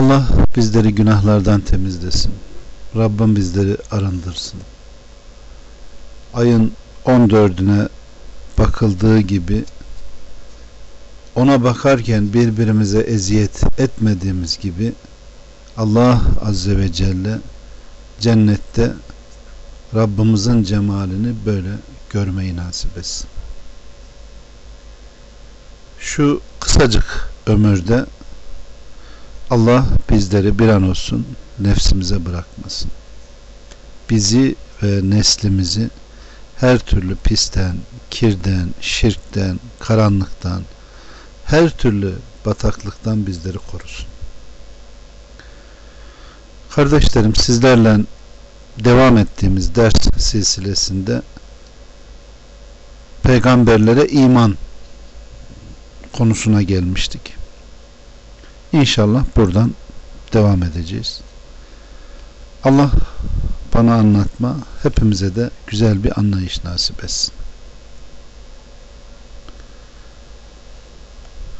Allah bizleri günahlardan temizlesin. Rabbim bizleri arındırsın. Ayın 14'üne bakıldığı gibi ona bakarken birbirimize eziyet etmediğimiz gibi Allah Azze ve Celle cennette Rabbimizin cemalini böyle görmeyi nasip etsin. Şu kısacık ömürde Allah bizleri bir an olsun nefsimize bırakmasın. Bizi ve neslimizi her türlü pisten, kirden, şirkten, karanlıktan, her türlü bataklıktan bizleri korusun. Kardeşlerim sizlerle devam ettiğimiz ders silsilesinde peygamberlere iman konusuna gelmiştik. İnşallah buradan devam edeceğiz. Allah bana anlatma, hepimize de güzel bir anlayış nasip etsin.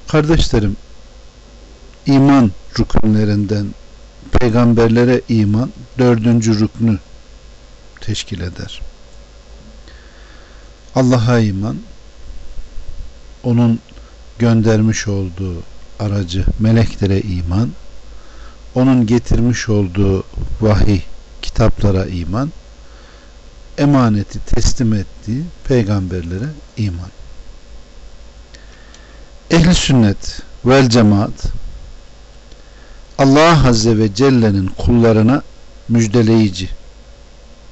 Kardeşlerim, iman rükünlerinden peygamberlere iman dördüncü rüknü teşkil eder. Allah'a iman, onun göndermiş olduğu aracı meleklere iman, onun getirmiş olduğu vahiy kitaplara iman, emaneti teslim ettiği peygamberlere iman. Ehli sünnet vel cemaat Allah Azze ve Celle'nin kullarına müjdeleyici,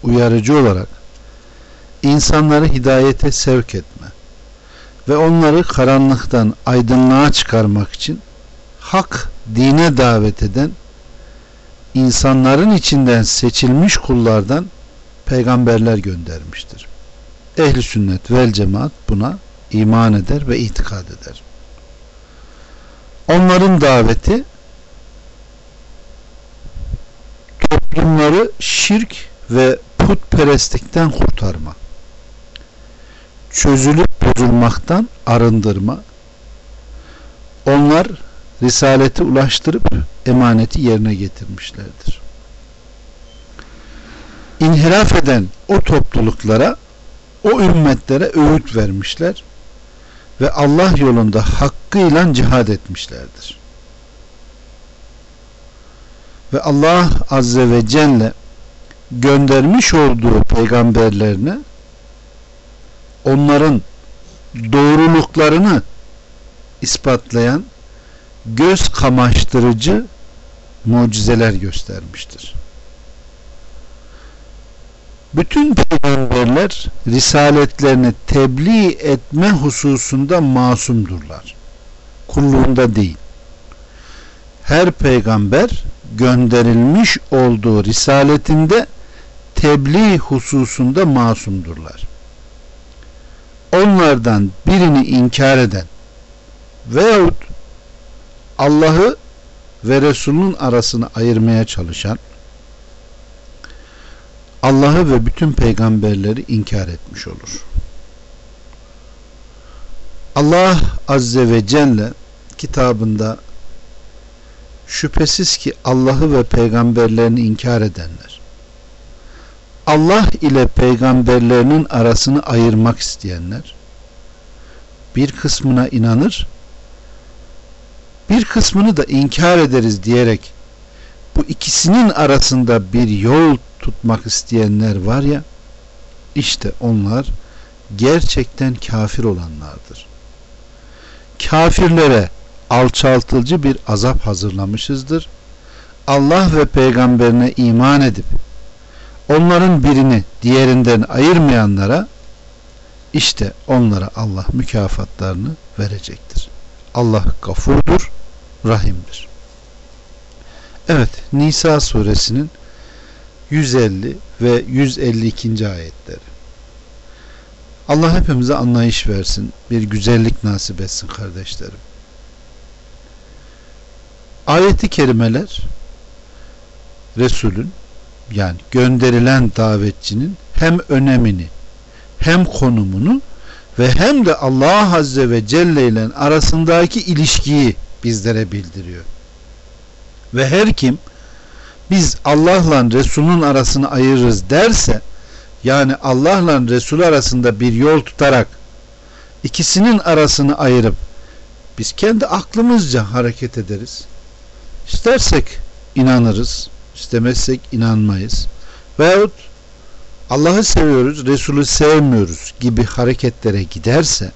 uyarıcı olarak insanları hidayete sevk etme ve onları karanlıktan aydınlığa çıkarmak için hak dine davet eden insanların içinden seçilmiş kullardan peygamberler göndermiştir. Ehli sünnet vel cemaat buna iman eder ve itikad eder. Onların daveti toplumları şirk ve putperestlikten kurtarma, çözülüp bozulmaktan arındırma, onlar risaleti ulaştırıp emaneti yerine getirmişlerdir. İnhiraf eden o topluluklara, o ümmetlere öğüt vermişler ve Allah yolunda hakkıyla cihad etmişlerdir. Ve Allah Azze ve Celle göndermiş olduğu peygamberlerine onların doğruluklarını ispatlayan göz kamaştırıcı mucizeler göstermiştir. Bütün peygamberler risaletlerini tebliğ etme hususunda masumdurlar. Kulluğunda değil. Her peygamber gönderilmiş olduğu risaletinde tebliğ hususunda masumdurlar. Onlardan birini inkar eden veyahut Allah'ı ve Resul'ün arasını ayırmaya çalışan Allah'ı ve bütün peygamberleri inkar etmiş olur. Allah Azze ve Celle kitabında şüphesiz ki Allah'ı ve peygamberlerini inkar edenler Allah ile peygamberlerinin arasını ayırmak isteyenler bir kısmına inanır bir kısmını da inkar ederiz diyerek bu ikisinin arasında bir yol tutmak isteyenler var ya işte onlar gerçekten kafir olanlardır. Kafirlere alçaltıcı bir azap hazırlamışızdır. Allah ve peygamberine iman edip onların birini diğerinden ayırmayanlara işte onlara Allah mükafatlarını verecektir. Allah gafurdur, rahimdir. Evet, Nisa suresinin 150 ve 152. ayetleri. Allah hepimize anlayış versin, bir güzellik nasip etsin kardeşlerim. Ayeti kerimeler Resulün yani gönderilen davetçinin hem önemini hem konumunu ve hem de Allah Azze ve Celle ile arasındaki ilişkiyi bizlere bildiriyor. Ve her kim biz Allah'la Resul'ün arasını ayırırız derse yani Allah'la Resul arasında bir yol tutarak ikisinin arasını ayırıp biz kendi aklımızca hareket ederiz. İstersek inanırız, istemezsek inanmayız. Veyahut Allah'ı seviyoruz, Resulü sevmiyoruz gibi hareketlere giderse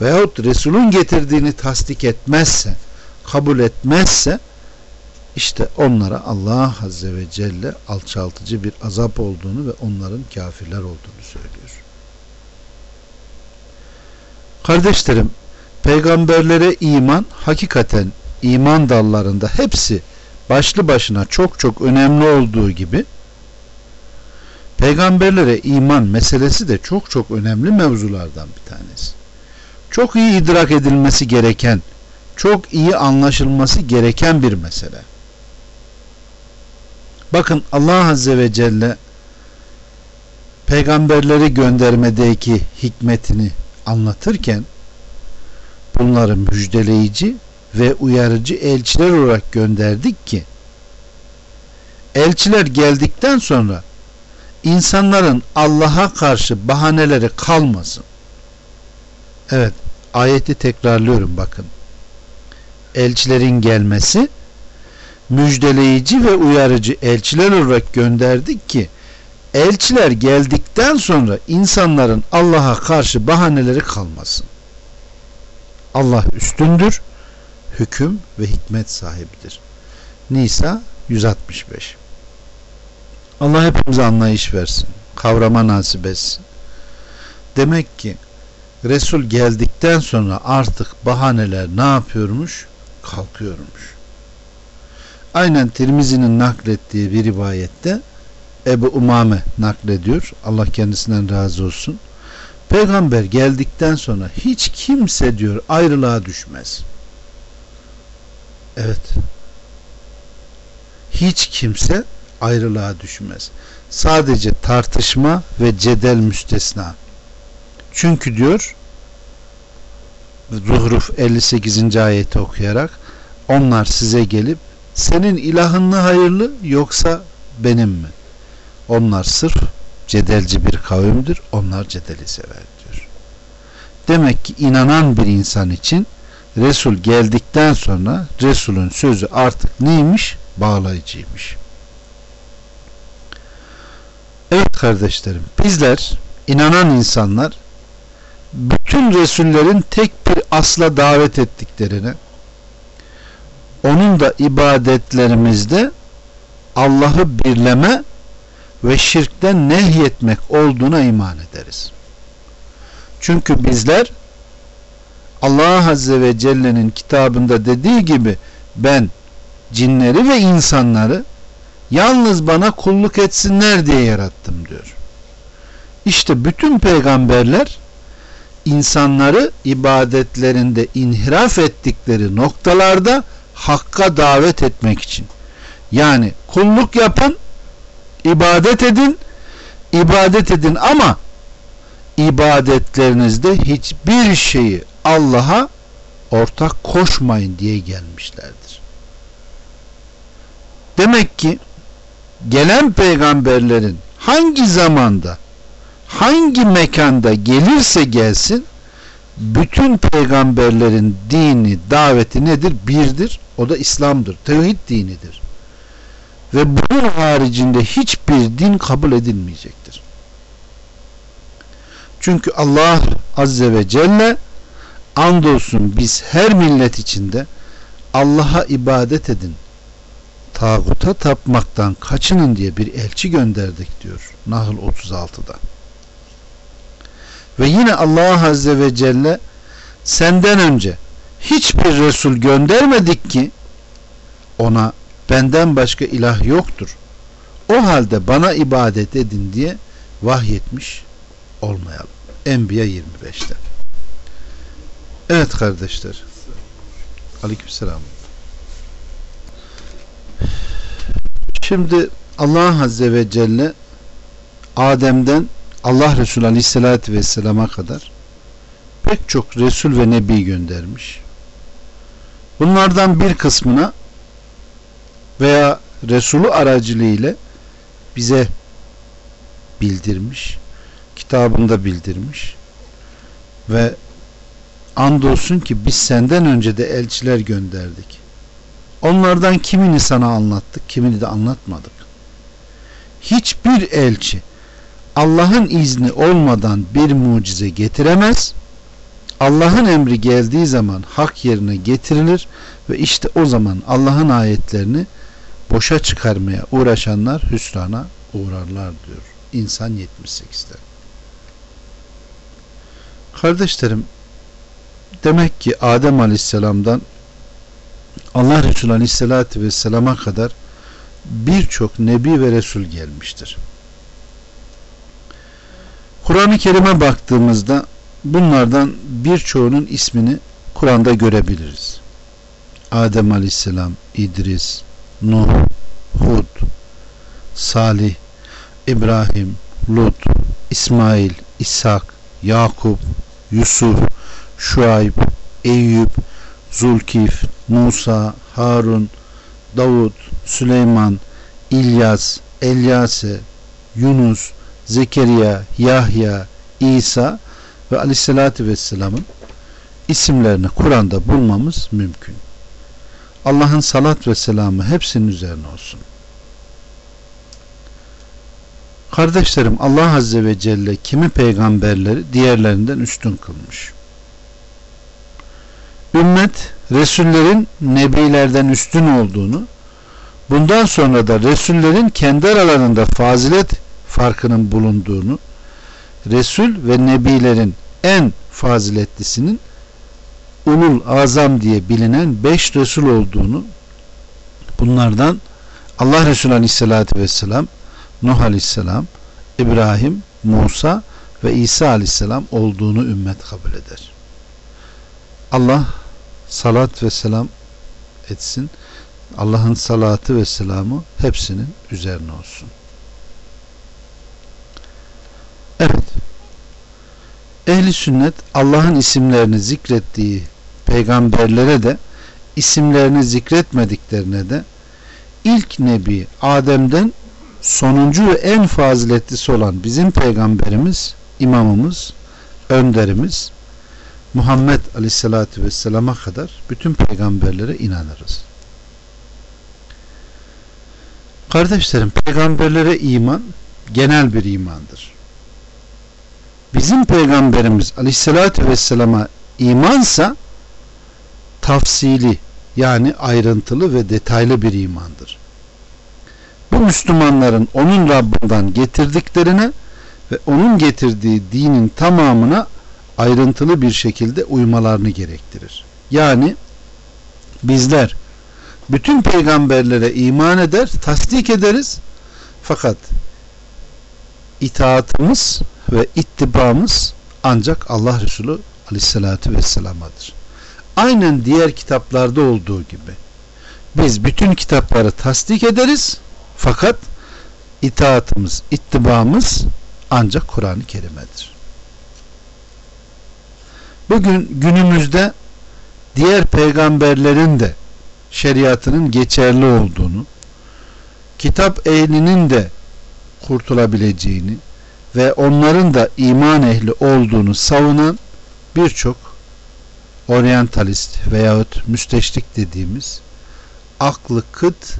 veyahut Resul'ün getirdiğini tasdik etmezse, kabul etmezse işte onlara Allah Azze ve Celle alçaltıcı bir azap olduğunu ve onların kafirler olduğunu söylüyor. Kardeşlerim, peygamberlere iman hakikaten iman dallarında hepsi başlı başına çok çok önemli olduğu gibi peygamberlere iman meselesi de çok çok önemli mevzulardan bir tanesi. Çok iyi idrak edilmesi gereken, çok iyi anlaşılması gereken bir mesele. Bakın Allah Azze ve Celle peygamberleri göndermedeki hikmetini anlatırken bunları müjdeleyici ve uyarıcı elçiler olarak gönderdik ki elçiler geldikten sonra insanların Allah'a karşı bahaneleri kalmasın. Evet, ayeti tekrarlıyorum bakın. Elçilerin gelmesi müjdeleyici ve uyarıcı elçiler olarak gönderdik ki elçiler geldikten sonra insanların Allah'a karşı bahaneleri kalmasın. Allah üstündür, hüküm ve hikmet sahibidir. Nisa 165 Allah hepimize anlayış versin. Kavrama nasip etsin. Demek ki Resul geldikten sonra artık bahaneler ne yapıyormuş? Kalkıyormuş. Aynen Tirmizi'nin naklettiği bir rivayette Ebu Umame naklediyor. Allah kendisinden razı olsun. Peygamber geldikten sonra hiç kimse diyor ayrılığa düşmez. Evet. Hiç kimse ayrılığa düşmez. Sadece tartışma ve cedel müstesna. Çünkü diyor Zuhruf 58. ayeti okuyarak onlar size gelip senin ilahın mı hayırlı yoksa benim mi? Onlar sırf cedelci bir kavimdir. Onlar cedeli sever diyor. Demek ki inanan bir insan için Resul geldikten sonra Resul'ün sözü artık neymiş? Bağlayıcıymış. Evet kardeşlerim bizler inanan insanlar bütün Resullerin tek bir asla davet ettiklerine onun da ibadetlerimizde Allah'ı birleme ve şirkten nehyetmek olduğuna iman ederiz. Çünkü bizler Allah Azze ve Celle'nin kitabında dediği gibi ben cinleri ve insanları yalnız bana kulluk etsinler diye yarattım diyor. İşte bütün peygamberler insanları ibadetlerinde inhiraf ettikleri noktalarda hakka davet etmek için. Yani kulluk yapın, ibadet edin, ibadet edin ama ibadetlerinizde hiçbir şeyi Allah'a ortak koşmayın diye gelmişlerdir. Demek ki gelen peygamberlerin hangi zamanda hangi mekanda gelirse gelsin bütün peygamberlerin dini, daveti nedir? Birdir. O da İslam'dır. Tevhid dinidir. ve bunun haricinde hiçbir din kabul edilmeyecektir. Çünkü Allah Azze ve Celle andolsun biz her millet içinde Allah'a ibadet edin tağuta tapmaktan kaçının diye bir elçi gönderdik diyor Nahl 36'da. Ve yine Allah Azze ve Celle senden önce hiçbir Resul göndermedik ki ona benden başka ilah yoktur. O halde bana ibadet edin diye vahyetmiş olmayalım. Enbiya 25'te. Evet kardeşler. Aleykümselam. Şimdi Allah Azze ve Celle Adem'den Allah Resulü Aleyhisselatü Vesselam'a kadar pek çok Resul ve Nebi göndermiş. Bunlardan bir kısmına veya Resulü aracılığıyla bize bildirmiş. Kitabında bildirmiş. Ve andolsun ki biz senden önce de elçiler gönderdik. Onlardan kimini sana anlattık, kimini de anlatmadık. Hiçbir elçi Allah'ın izni olmadan bir mucize getiremez. Allah'ın emri geldiği zaman hak yerine getirilir ve işte o zaman Allah'ın ayetlerini boşa çıkarmaya uğraşanlar hüsrana uğrarlar diyor. İnsan 78'de. Kardeşlerim demek ki Adem Aleyhisselam'dan Allah Resulü Aleyhisselatü Vesselam'a kadar birçok Nebi ve Resul gelmiştir. Kur'an-ı Kerim'e baktığımızda bunlardan birçoğunun ismini Kur'an'da görebiliriz. Adem Aleyhisselam, İdris, Nuh, Hud, Salih, İbrahim, Lut, İsmail, İshak, Yakup, Yusuf, Şuayb, Eyüp, Zulkif, Musa, Harun, Davud, Süleyman, İlyas, Elyase, Yunus, Zekeriya, Yahya, İsa ve Aleyhisselatü Vesselam'ın isimlerini Kur'an'da bulmamız mümkün. Allah'ın salat ve selamı hepsinin üzerine olsun. Kardeşlerim Allah Azze ve Celle kimi peygamberleri diğerlerinden üstün kılmış. Ümmet Resullerin nebilerden üstün olduğunu bundan sonra da Resullerin kendi aralarında fazilet farkının bulunduğunu Resul ve Nebilerin en faziletlisinin ulul azam diye bilinen beş Resul olduğunu bunlardan Allah Resulü Aleyhisselatü Vesselam Nuh Aleyhisselam İbrahim, Musa ve İsa Aleyhisselam olduğunu ümmet kabul eder. Allah salat ve selam etsin. Allah'ın salatı ve selamı hepsinin üzerine olsun. Evet. Ehli sünnet Allah'ın isimlerini zikrettiği peygamberlere de isimlerini zikretmediklerine de ilk nebi Adem'den sonuncu ve en faziletlisi olan bizim peygamberimiz, imamımız, önderimiz Muhammed Aleyhisselatü Vesselam'a kadar bütün peygamberlere inanırız. Kardeşlerim peygamberlere iman genel bir imandır. Bizim peygamberimiz Aleyhisselatü Vesselam'a imansa tafsili yani ayrıntılı ve detaylı bir imandır. Bu Müslümanların onun Rabbinden getirdiklerine ve onun getirdiği dinin tamamına ayrıntılı bir şekilde uymalarını gerektirir. Yani bizler bütün peygamberlere iman eder, tasdik ederiz. Fakat itaatımız ve ittibamız ancak Allah Resulü Aleyhisselatü Vesselam'adır. Aynen diğer kitaplarda olduğu gibi biz bütün kitapları tasdik ederiz fakat itaatımız, ittibamız ancak Kur'an-ı Kerim'edir. Bugün günümüzde diğer peygamberlerin de şeriatının geçerli olduğunu, kitap ehlinin de kurtulabileceğini ve onların da iman ehli olduğunu savunan birçok oryantalist veyahut müsteşrik dediğimiz aklı kıt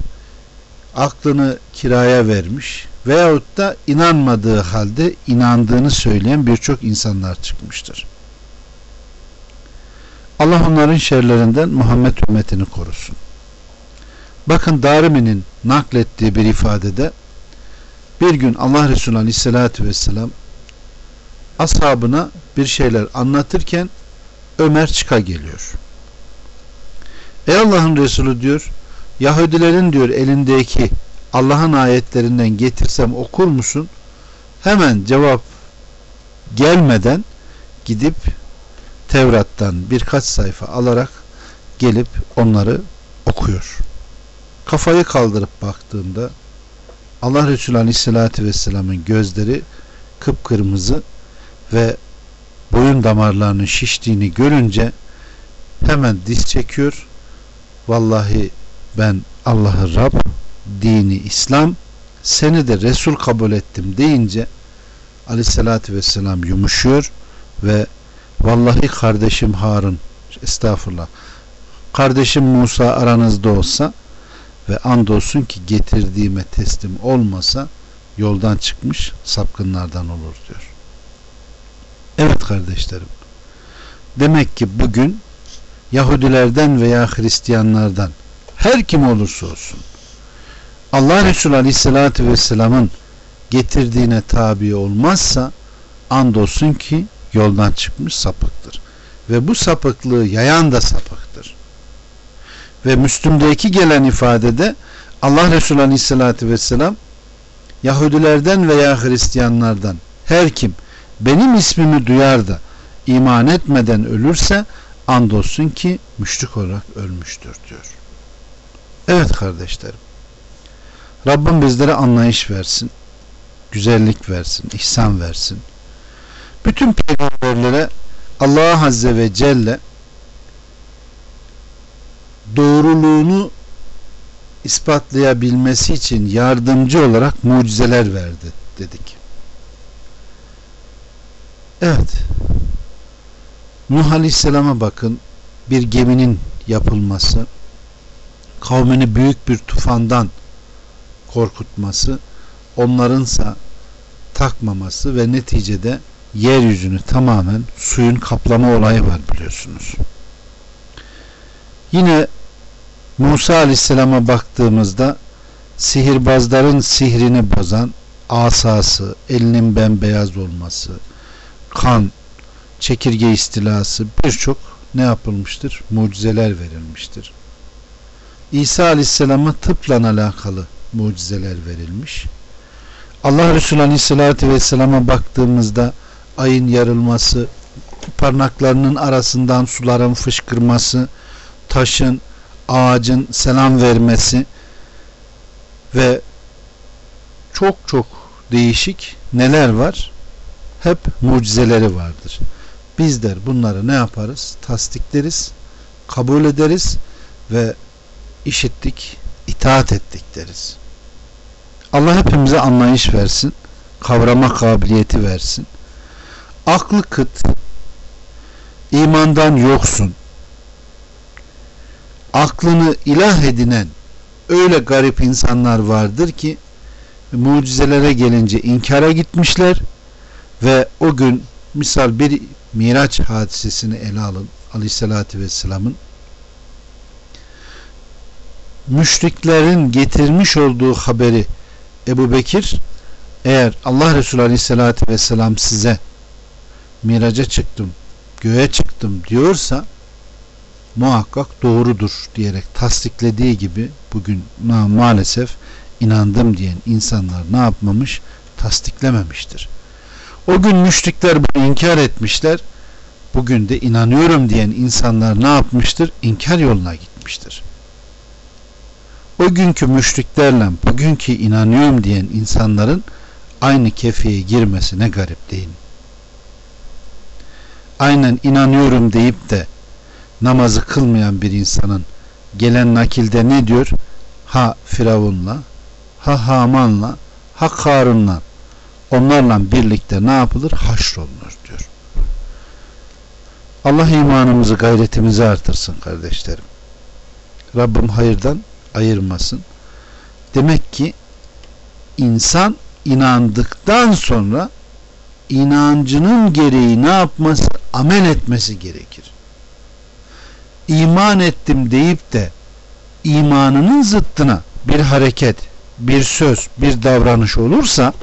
aklını kiraya vermiş veyahut da inanmadığı halde inandığını söyleyen birçok insanlar çıkmıştır. Allah onların şerlerinden Muhammed ümmetini korusun. Bakın Darimi'nin naklettiği bir ifadede bir gün Allah Resulü Aleyhisselatü Vesselam ashabına bir şeyler anlatırken Ömer çıka geliyor. Ey Allah'ın Resulü diyor Yahudilerin diyor elindeki Allah'ın ayetlerinden getirsem okur musun? Hemen cevap gelmeden gidip Tevrat'tan birkaç sayfa alarak gelip onları okuyor. Kafayı kaldırıp baktığında Allah Resulü Aleyhisselatü Vesselam'ın gözleri kıpkırmızı ve boyun damarlarının şiştiğini görünce hemen diz çekiyor. Vallahi ben Allah'ı Rab, dini İslam, seni de Resul kabul ettim deyince Aleyhisselatü Vesselam yumuşuyor ve vallahi kardeşim Harun estağfurullah kardeşim Musa aranızda olsa ve andolsun ki getirdiğime teslim olmasa yoldan çıkmış sapkınlardan olur diyor. Evet kardeşlerim. Demek ki bugün Yahudilerden veya Hristiyanlardan her kim olursa olsun Allah Resulü Aleyhisselatü Vesselam'ın getirdiğine tabi olmazsa andolsun ki yoldan çıkmış sapıktır. Ve bu sapıklığı yayan da sapıktır. Ve Müslüm'deki gelen ifadede Allah Resulü Aleyhisselatü Vesselam Yahudilerden veya Hristiyanlardan her kim benim ismimi duyar da iman etmeden ölürse andolsun ki müşrik olarak ölmüştür diyor. Evet kardeşlerim. Rabbim bizlere anlayış versin. Güzellik versin. ihsan versin. Bütün peygamberlere Allah Azze ve Celle doğruluğunu ispatlayabilmesi için yardımcı olarak mucizeler verdi dedik. Evet. Nuh Aleyhisselam'a bakın bir geminin yapılması kavmini büyük bir tufandan korkutması onlarınsa takmaması ve neticede yeryüzünü tamamen suyun kaplama olayı var biliyorsunuz. Yine Musa Aleyhisselam'a baktığımızda sihirbazların sihrini bozan asası, elinin bembeyaz olması, kan, çekirge istilası birçok ne yapılmıştır? Mucizeler verilmiştir. İsa Aleyhisselam'a tıpla alakalı mucizeler verilmiş. Allah Resulü Aleyhisselatü Vesselam'a baktığımızda ayın yarılması, parmaklarının arasından suların fışkırması, taşın, ağacın selam vermesi ve çok çok değişik neler var? Hep mucizeleri vardır. Bizler bunları ne yaparız? Tasdikleriz, kabul ederiz ve işittik, itaat ettik deriz. Allah hepimize anlayış versin, kavrama kabiliyeti versin. Aklı kıt, imandan yoksun, aklını ilah edinen öyle garip insanlar vardır ki mucizelere gelince inkara gitmişler ve o gün misal bir Miraç hadisesini ele alın Aleyhisselatü Vesselam'ın. Müşriklerin getirmiş olduğu haberi Ebu Bekir eğer Allah Resulü Aleyhisselatü Vesselam size miraca çıktım, göğe çıktım diyorsa muhakkak doğrudur diyerek tasdiklediği gibi bugün maalesef inandım diyen insanlar ne yapmamış? Tasdiklememiştir. O gün müşrikler bunu inkar etmişler. Bugün de inanıyorum diyen insanlar ne yapmıştır? İnkar yoluna gitmiştir. O günkü müşriklerle bugünkü inanıyorum diyen insanların aynı kefeye girmesi ne garip değil mi? Aynen inanıyorum deyip de namazı kılmayan bir insanın gelen nakilde ne diyor? Ha Firavun'la, ha Haman'la, ha Karun'la onlarla birlikte ne yapılır? Haşrolunur diyor. Allah imanımızı, gayretimizi artırsın kardeşlerim. Rabbim hayırdan ayırmasın. Demek ki insan inandıktan sonra inancının gereği ne yapması? Amel etmesi gerekir. İman ettim deyip de imanının zıttına bir hareket, bir söz, bir davranış olursa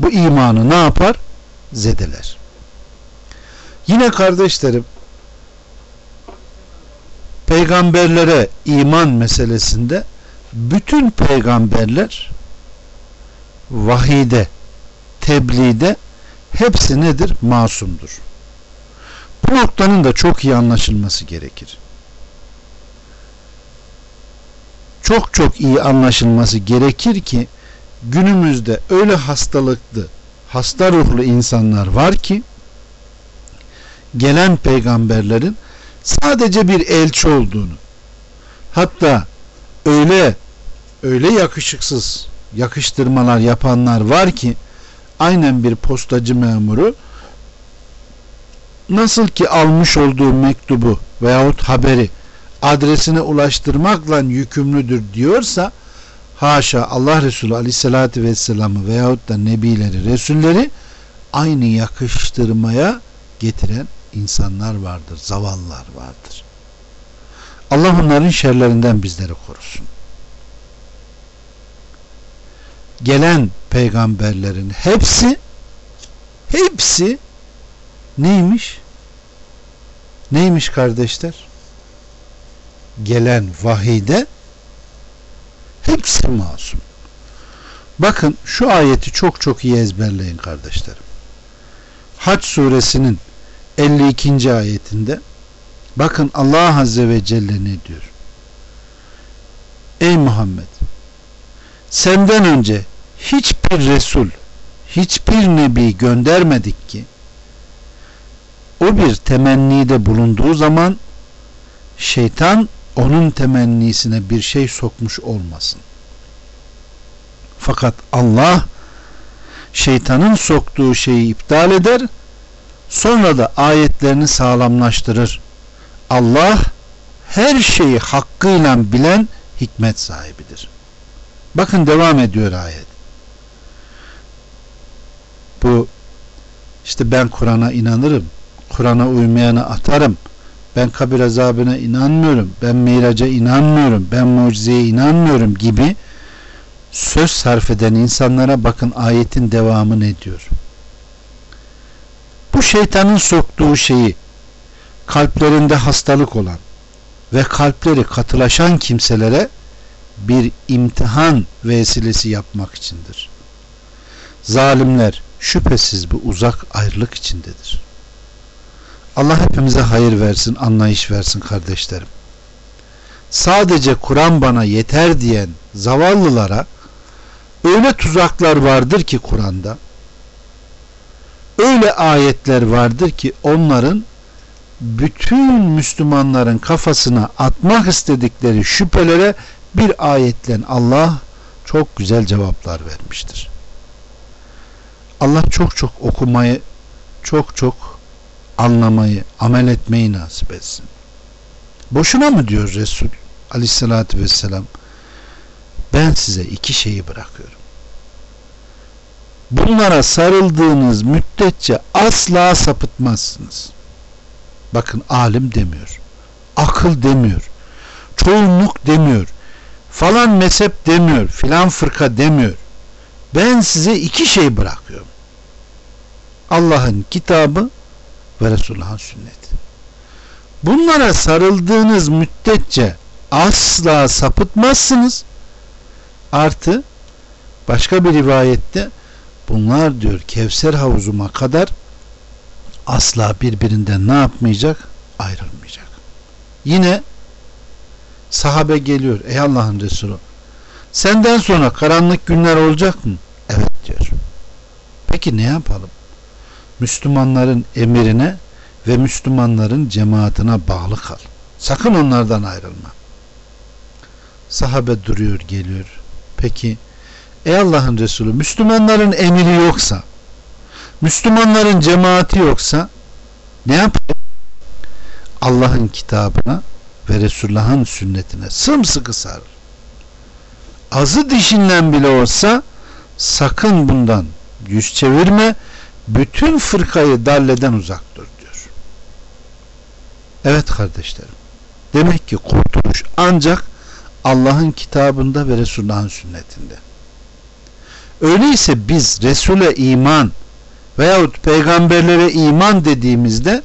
bu imanı ne yapar? Zedeler. Yine kardeşlerim peygamberlere iman meselesinde bütün peygamberler vahide, tebliğde hepsi nedir? Masumdur. Bu noktanın da çok iyi anlaşılması gerekir. Çok çok iyi anlaşılması gerekir ki günümüzde öyle hastalıklı, hasta ruhlu insanlar var ki gelen peygamberlerin sadece bir elçi olduğunu hatta öyle öyle yakışıksız yakıştırmalar yapanlar var ki aynen bir postacı memuru nasıl ki almış olduğu mektubu veyahut haberi adresine ulaştırmakla yükümlüdür diyorsa haşa Allah Resulü aleyhissalatü vesselamı veyahut da nebileri, resulleri aynı yakıştırmaya getiren insanlar vardır, zavallılar vardır. Allah onların şerlerinden bizleri korusun. Gelen peygamberlerin hepsi hepsi neymiş? Neymiş kardeşler? Gelen vahide hepsi masum. Bakın şu ayeti çok çok iyi ezberleyin kardeşlerim. Haç suresinin 52. ayetinde bakın Allah Azze ve Celle ne diyor? Ey Muhammed senden önce hiçbir Resul hiçbir Nebi göndermedik ki o bir temennide bulunduğu zaman şeytan onun temennisine bir şey sokmuş olmasın. Fakat Allah şeytanın soktuğu şeyi iptal eder Sonra da ayetlerini sağlamlaştırır. Allah her şeyi hakkıyla bilen hikmet sahibidir. Bakın devam ediyor ayet. Bu işte ben Kur'an'a inanırım. Kur'an'a uymayana atarım. Ben kabir azabına inanmıyorum. Ben miraca inanmıyorum. Ben mucizeye inanmıyorum gibi söz sarf eden insanlara bakın ayetin devamı ne diyor? Bu şeytanın soktuğu şeyi kalplerinde hastalık olan ve kalpleri katılaşan kimselere bir imtihan vesilesi yapmak içindir. Zalimler şüphesiz bu uzak ayrılık içindedir. Allah hepimize hayır versin, anlayış versin kardeşlerim. Sadece Kur'an bana yeter diyen zavallılara öyle tuzaklar vardır ki Kur'an'da öyle ayetler vardır ki onların bütün Müslümanların kafasına atmak istedikleri şüphelere bir ayetle Allah çok güzel cevaplar vermiştir. Allah çok çok okumayı, çok çok anlamayı, amel etmeyi nasip etsin. Boşuna mı diyor Resul aleyhissalatü vesselam ben size iki şeyi bırakıyorum bunlara sarıldığınız müddetçe asla sapıtmazsınız. Bakın alim demiyor. Akıl demiyor. Çoğunluk demiyor. Falan mezhep demiyor. Filan fırka demiyor. Ben size iki şey bırakıyorum. Allah'ın kitabı ve Resulullah'ın sünneti. Bunlara sarıldığınız müddetçe asla sapıtmazsınız. Artı başka bir rivayette bunlar diyor Kevser havuzuma kadar asla birbirinden ne yapmayacak? Ayrılmayacak. Yine sahabe geliyor. Ey Allah'ın Resulü senden sonra karanlık günler olacak mı? Evet diyor. Peki ne yapalım? Müslümanların emirine ve Müslümanların cemaatine bağlı kal. Sakın onlardan ayrılma. Sahabe duruyor geliyor. Peki Ey Allah'ın Resulü Müslümanların emiri yoksa Müslümanların cemaati yoksa ne yapayım? Allah'ın kitabına ve Resulullah'ın sünnetine sımsıkı sarır. azı dişinden bile olsa sakın bundan yüz çevirme bütün fırkayı dalleden uzak dur diyor. Evet kardeşlerim. Demek ki kurtuluş ancak Allah'ın kitabında ve Resulullah'ın sünnetinde. Öyleyse biz Resul'e iman veyahut peygamberlere iman dediğimizde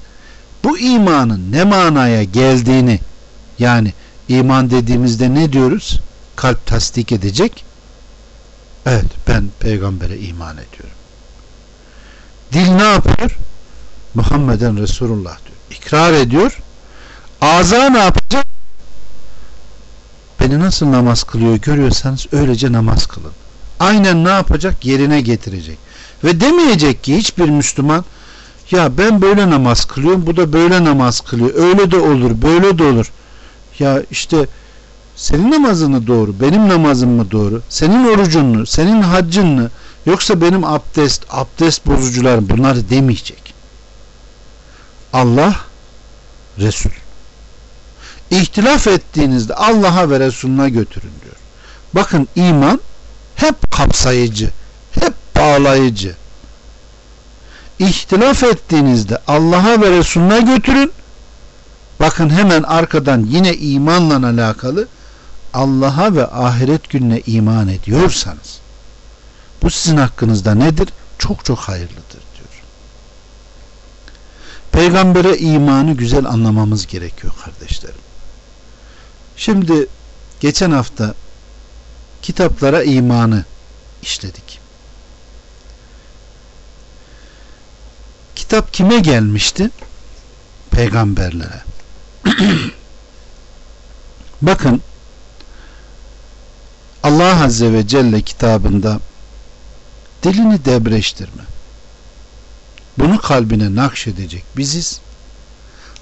bu imanın ne manaya geldiğini yani iman dediğimizde ne diyoruz? Kalp tasdik edecek. Evet ben peygambere iman ediyorum. Dil ne yapıyor? Muhammeden Resulullah diyor. İkrar ediyor. Ağza ne yapacak? Beni nasıl namaz kılıyor görüyorsanız öylece namaz kılın. Aynen ne yapacak? Yerine getirecek. Ve demeyecek ki hiçbir Müslüman ya ben böyle namaz kılıyorum bu da böyle namaz kılıyor. Öyle de olur böyle de olur. Ya işte senin namazın mı doğru benim namazım mı doğru senin orucun mu senin haccın mı yoksa benim abdest abdest bozucularım bunları demeyecek. Allah Resul. İhtilaf ettiğinizde Allah'a ve Resulüne götürün diyor. Bakın iman hep kapsayıcı, hep bağlayıcı. İhtilaf ettiğinizde Allah'a ve Resulüne götürün. Bakın hemen arkadan yine imanla alakalı Allah'a ve ahiret gününe iman ediyorsanız bu sizin hakkınızda nedir? Çok çok hayırlıdır diyor. Peygambere imanı güzel anlamamız gerekiyor kardeşlerim. Şimdi geçen hafta kitaplara imanı işledik. Kitap kime gelmişti? Peygamberlere. Bakın Allah Azze ve Celle kitabında dilini debreştirme. Bunu kalbine nakşedecek biziz.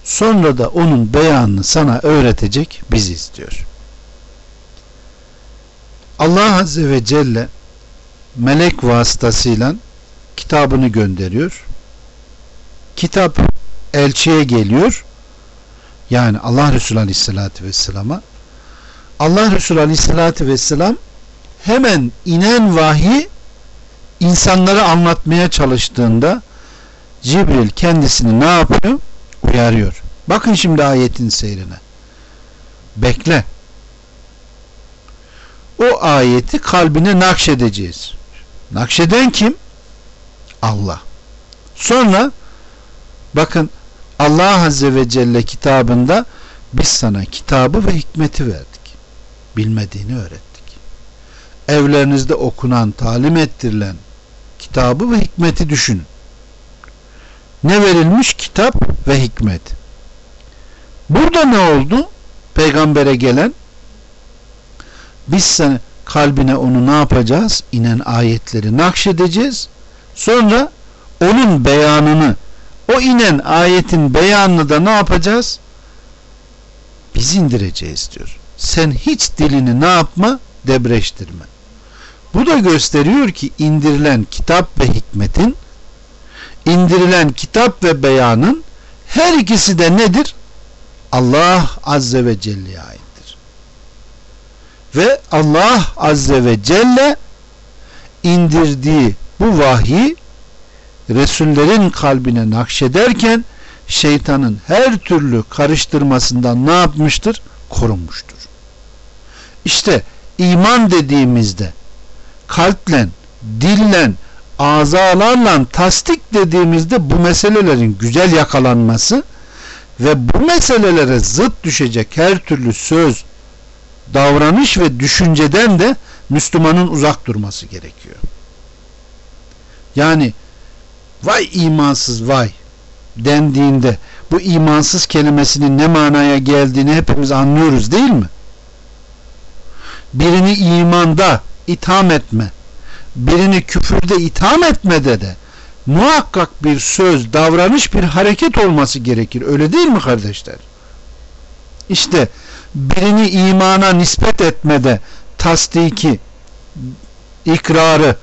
Sonra da onun beyanını sana öğretecek biziz diyor. Allah Azze ve Celle melek vasıtasıyla kitabını gönderiyor. Kitap elçiye geliyor. Yani Allah Resulü Aleyhisselatü Vesselam'a Allah Resulü Aleyhisselatü Vesselam hemen inen vahyi insanlara anlatmaya çalıştığında Cibril kendisini ne yapıyor? Uyarıyor. Bakın şimdi ayetin seyrine. Bekle o ayeti kalbine nakşedeceğiz. Nakşeden kim? Allah. Sonra bakın Allah Azze ve Celle kitabında biz sana kitabı ve hikmeti verdik. Bilmediğini öğrettik. Evlerinizde okunan, talim ettirilen kitabı ve hikmeti düşünün. Ne verilmiş? Kitap ve hikmet. Burada ne oldu? Peygambere gelen biz sen kalbine onu ne yapacağız? İnen ayetleri nakşedeceğiz. Sonra onun beyanını o inen ayetin beyanını da ne yapacağız? Biz indireceğiz diyor. Sen hiç dilini ne yapma? Debreştirme. Bu da gösteriyor ki indirilen kitap ve hikmetin indirilen kitap ve beyanın her ikisi de nedir? Allah Azze ve Celle'ye ait ve Allah Azze ve Celle indirdiği bu vahyi Resullerin kalbine nakşederken şeytanın her türlü karıştırmasından ne yapmıştır? Korunmuştur. İşte iman dediğimizde kalple, dille, azalarla tasdik dediğimizde bu meselelerin güzel yakalanması ve bu meselelere zıt düşecek her türlü söz, davranış ve düşünceden de Müslümanın uzak durması gerekiyor. Yani vay imansız vay dendiğinde bu imansız kelimesinin ne manaya geldiğini hepimiz anlıyoruz değil mi? Birini imanda itham etme, birini küfürde itham etmede de muhakkak bir söz, davranış, bir hareket olması gerekir. Öyle değil mi kardeşler? İşte birini imana nispet etmede tasdiki, ikrarı,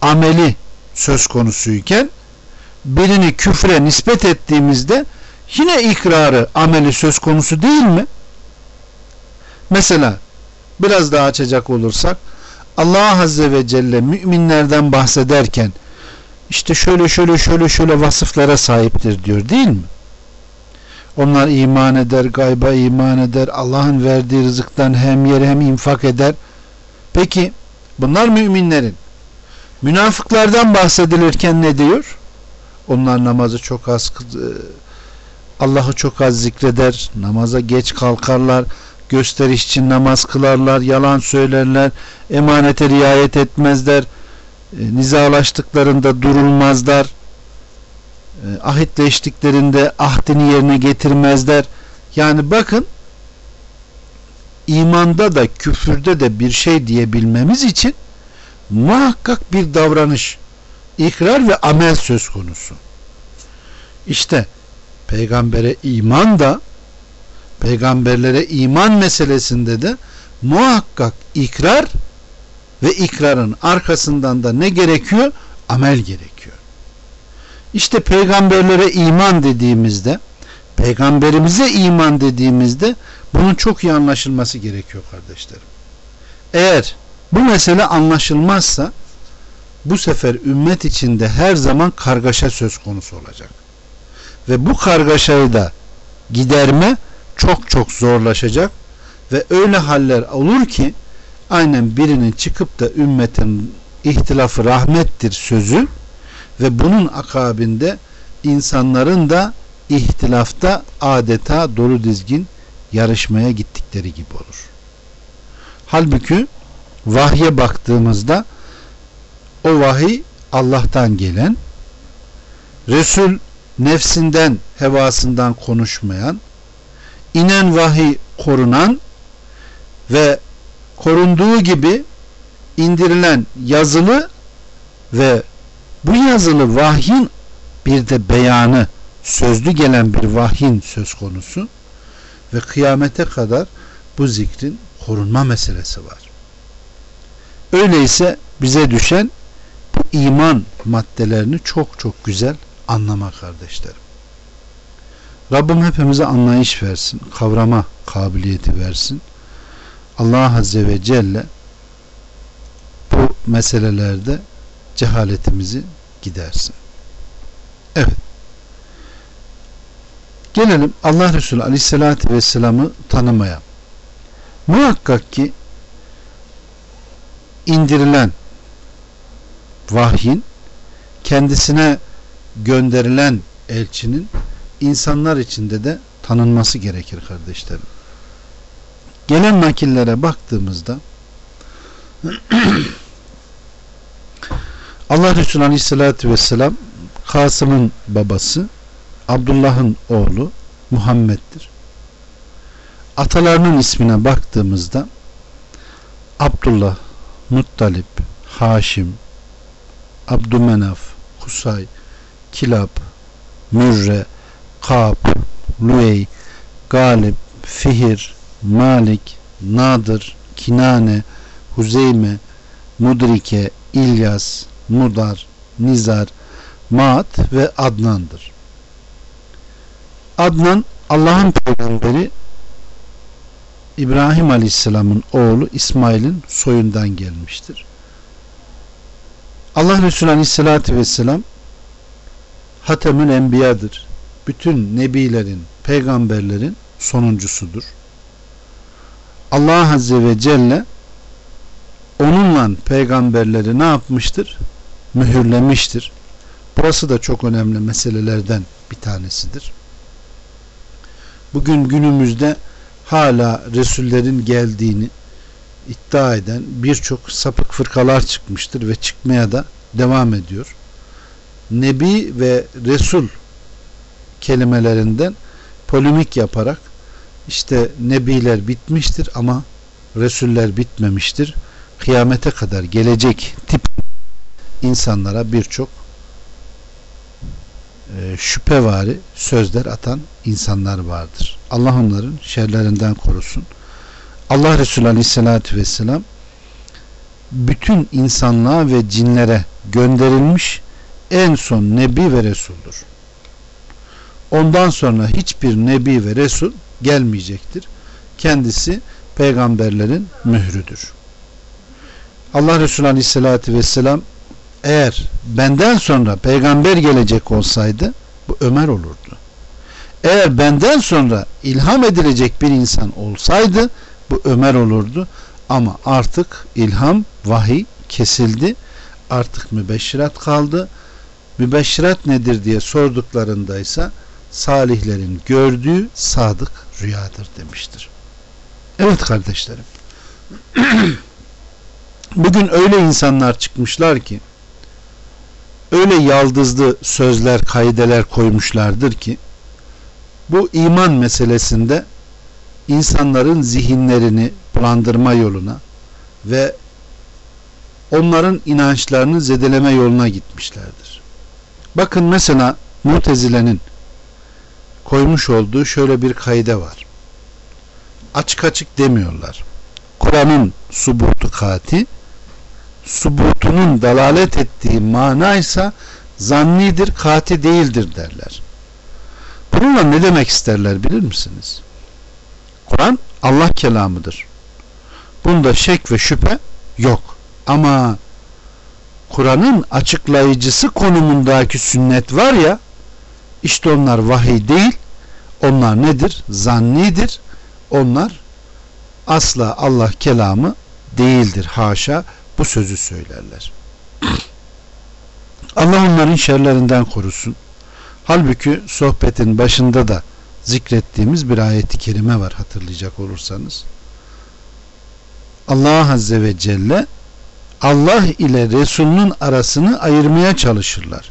ameli söz konusuyken birini küfre nispet ettiğimizde yine ikrarı, ameli söz konusu değil mi? Mesela biraz daha açacak olursak Allah Azze ve Celle müminlerden bahsederken işte şöyle şöyle şöyle şöyle vasıflara sahiptir diyor değil mi? Onlar iman eder, gayba iman eder, Allah'ın verdiği rızıktan hem yer hem infak eder. Peki bunlar müminlerin. Münafıklardan bahsedilirken ne diyor? Onlar namazı çok az e, Allah'ı çok az zikreder, namaza geç kalkarlar, gösteriş için namaz kılarlar, yalan söylerler, emanete riayet etmezler, e, nizalaştıklarında durulmazlar, e, ahitleştiklerinde ahdini yerine getirmezler. Yani bakın imanda da küfürde de bir şey diyebilmemiz için muhakkak bir davranış, ikrar ve amel söz konusu. İşte peygambere iman da peygamberlere iman meselesinde de muhakkak ikrar ve ikrarın arkasından da ne gerekiyor? Amel gerekiyor. İşte peygamberlere iman dediğimizde peygamberimize iman dediğimizde bunun çok iyi anlaşılması gerekiyor kardeşlerim. Eğer bu mesele anlaşılmazsa bu sefer ümmet içinde her zaman kargaşa söz konusu olacak. Ve bu kargaşayı da giderme çok çok zorlaşacak ve öyle haller olur ki aynen birinin çıkıp da ümmetin ihtilafı rahmettir sözü ve bunun akabinde insanların da ihtilafta adeta doğru dizgin yarışmaya gittikleri gibi olur. Halbuki vahye baktığımızda o vahiy Allah'tan gelen Resul nefsinden hevasından konuşmayan inen vahiy korunan ve korunduğu gibi indirilen yazılı ve bu yazılı vahyin bir de beyanı sözlü gelen bir vahyin söz konusu ve kıyamete kadar bu zikrin korunma meselesi var. Öyleyse bize düşen bu iman maddelerini çok çok güzel anlama kardeşlerim. Rabbim hepimize anlayış versin, kavrama kabiliyeti versin. Allah Azze ve Celle bu meselelerde cehaletimizi gidersin. Evet. Gelelim Allah Resulü Aleyhisselatü Vesselam'ı tanımaya. Muhakkak ki indirilen vahyin kendisine gönderilen elçinin insanlar içinde de tanınması gerekir kardeşlerim. Gelen nakillere baktığımızda Allah Resulü Aleyhisselatü Vesselam Kasım'ın babası Abdullah'ın oğlu Muhammed'dir. Atalarının ismine baktığımızda Abdullah, Muttalip, Haşim, Abdümenaf, Kusay, Kilab, Mürre, Kab, Luey, Galip, Fihir, Malik, Nadır, Kinane, Huzeyme, Mudrike, İlyas, Mudar, Nizar, Maat ve Adnan'dır. Adnan Allah'ın peygamberi İbrahim Aleyhisselam'ın oğlu İsmail'in soyundan gelmiştir. Allah Resulü Aleyhisselatü Vesselam Hatemül Enbiya'dır. Bütün nebilerin, peygamberlerin sonuncusudur. Allah Azze ve Celle onunla peygamberleri ne yapmıştır? Mühürlemiştir. Burası da çok önemli meselelerden bir tanesidir. Bugün günümüzde hala Resullerin geldiğini iddia eden birçok sapık fırkalar çıkmıştır ve çıkmaya da devam ediyor. Nebi ve Resul kelimelerinden polemik yaparak işte nebiler bitmiştir ama Resuller bitmemiştir. Kıyamete kadar gelecek tip insanlara birçok e, şüphevari sözler atan insanlar vardır. Allah onların şerlerinden korusun. Allah Resulü Aleyhisselatü Vesselam bütün insanlığa ve cinlere gönderilmiş en son Nebi ve Resul'dur. Ondan sonra hiçbir Nebi ve Resul gelmeyecektir. Kendisi peygamberlerin mührüdür. Allah Resulü Aleyhisselatü Vesselam eğer benden sonra peygamber gelecek olsaydı bu Ömer olurdu. Eğer benden sonra ilham edilecek bir insan olsaydı bu Ömer olurdu. Ama artık ilham, vahiy kesildi. Artık mübeşşirat kaldı. Mübeşşirat nedir diye sorduklarındaysa salihlerin gördüğü sadık rüyadır demiştir. Evet kardeşlerim. Bugün öyle insanlar çıkmışlar ki öyle yaldızlı sözler, kaideler koymuşlardır ki bu iman meselesinde insanların zihinlerini bulandırma yoluna ve onların inançlarını zedeleme yoluna gitmişlerdir. Bakın mesela Mutezile'nin koymuş olduğu şöyle bir kaide var. Açık açık demiyorlar. Kur'an'ın subutu kati, subutunun dalalet ettiği manaysa zannidir, kati değildir derler. Bununla ne demek isterler bilir misiniz? Kur'an Allah kelamıdır. Bunda şek ve şüphe yok. Ama Kur'an'ın açıklayıcısı konumundaki sünnet var ya işte onlar vahiy değil onlar nedir? Zannidir. Onlar asla Allah kelamı değildir. Haşa bu sözü söylerler. Allah onların şerlerinden korusun. Halbuki sohbetin başında da zikrettiğimiz bir ayeti kerime var hatırlayacak olursanız. Allah Azze ve Celle Allah ile Resulünün arasını ayırmaya çalışırlar.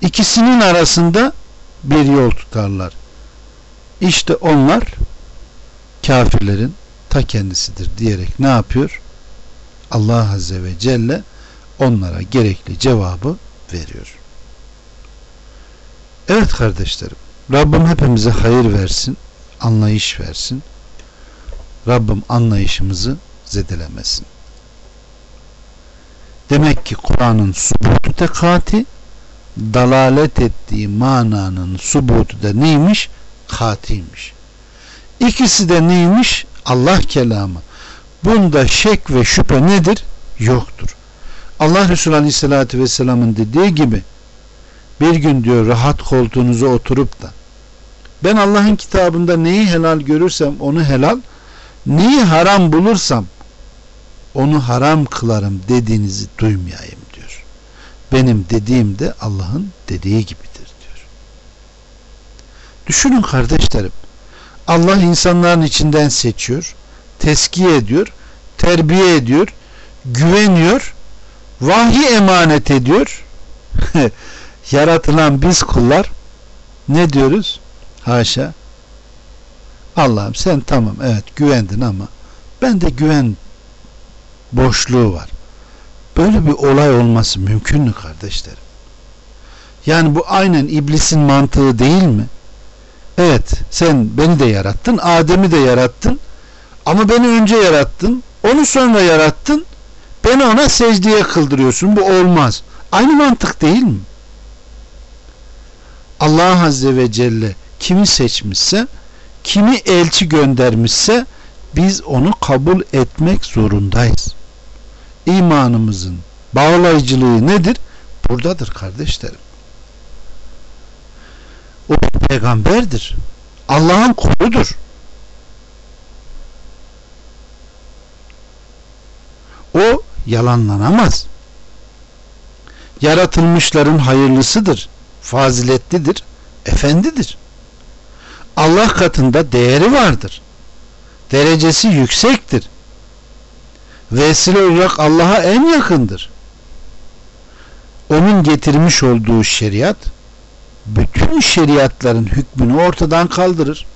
İkisinin arasında bir yol tutarlar. İşte onlar kafirlerin ta kendisidir diyerek ne yapıyor? Allah Azze ve Celle onlara gerekli cevabı veriyor. Evet kardeşlerim. Rabbim hepimize hayır versin, anlayış versin. Rabbim anlayışımızı zedelemesin. Demek ki Kur'an'ın subutu tekati dalalet ettiği mananın subutu da neymiş? Katiymiş. İkisi de neymiş? Allah kelamı. Bunda şek ve şüphe nedir? Yoktur. Allah Resulü Aleyhisselatü Vesselam'ın dediği gibi bir gün diyor rahat koltuğunuza oturup da ben Allah'ın kitabında neyi helal görürsem onu helal neyi haram bulursam onu haram kılarım dediğinizi duymayayım diyor. Benim dediğim de Allah'ın dediği gibidir diyor. Düşünün kardeşlerim. Allah insanların içinden seçiyor, teskiye ediyor, terbiye ediyor, güveniyor, vahiy emanet ediyor. Yaratılan biz kullar ne diyoruz? Haşa. Allah'ım sen tamam evet güvendin ama ben de güven boşluğu var. Böyle bir olay olması mümkün mü kardeşlerim? Yani bu aynen iblisin mantığı değil mi? Evet sen beni de yarattın, Adem'i de yarattın ama beni önce yarattın, onu sonra yarattın, beni ona secdeye kıldırıyorsun. Bu olmaz. Aynı mantık değil mi? Allah Azze ve Celle kimi seçmişse, kimi elçi göndermişse biz onu kabul etmek zorundayız imanımızın bağlayıcılığı nedir? Buradadır kardeşlerim. O peygamberdir. Allah'ın kuludur. O yalanlanamaz. Yaratılmışların hayırlısıdır. Faziletlidir. Efendidir. Allah katında değeri vardır. Derecesi yüksektir vesile olarak Allah'a en yakındır. Onun getirmiş olduğu şeriat bütün şeriatların hükmünü ortadan kaldırır.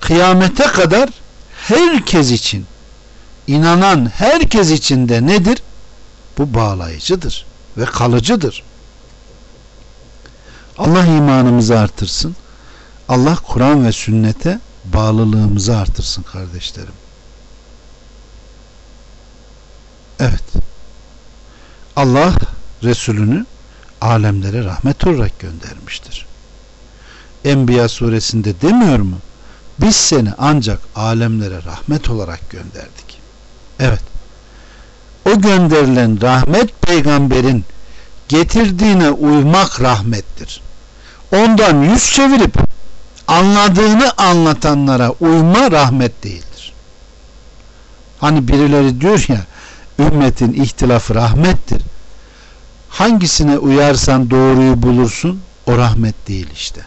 Kıyamete kadar herkes için inanan herkes için de nedir? Bu bağlayıcıdır ve kalıcıdır. Allah imanımızı artırsın. Allah Kur'an ve sünnete bağlılığımızı artırsın kardeşlerim. Evet. Allah Resulünü alemlere rahmet olarak göndermiştir. Enbiya suresinde demiyor mu? Biz seni ancak alemlere rahmet olarak gönderdik. Evet. O gönderilen rahmet peygamberin getirdiğine uymak rahmettir. Ondan yüz çevirip anladığını anlatanlara uyma rahmet değildir. Hani birileri diyor ya ümmetin ihtilafı rahmettir. Hangisine uyarsan doğruyu bulursun o rahmet değil işte.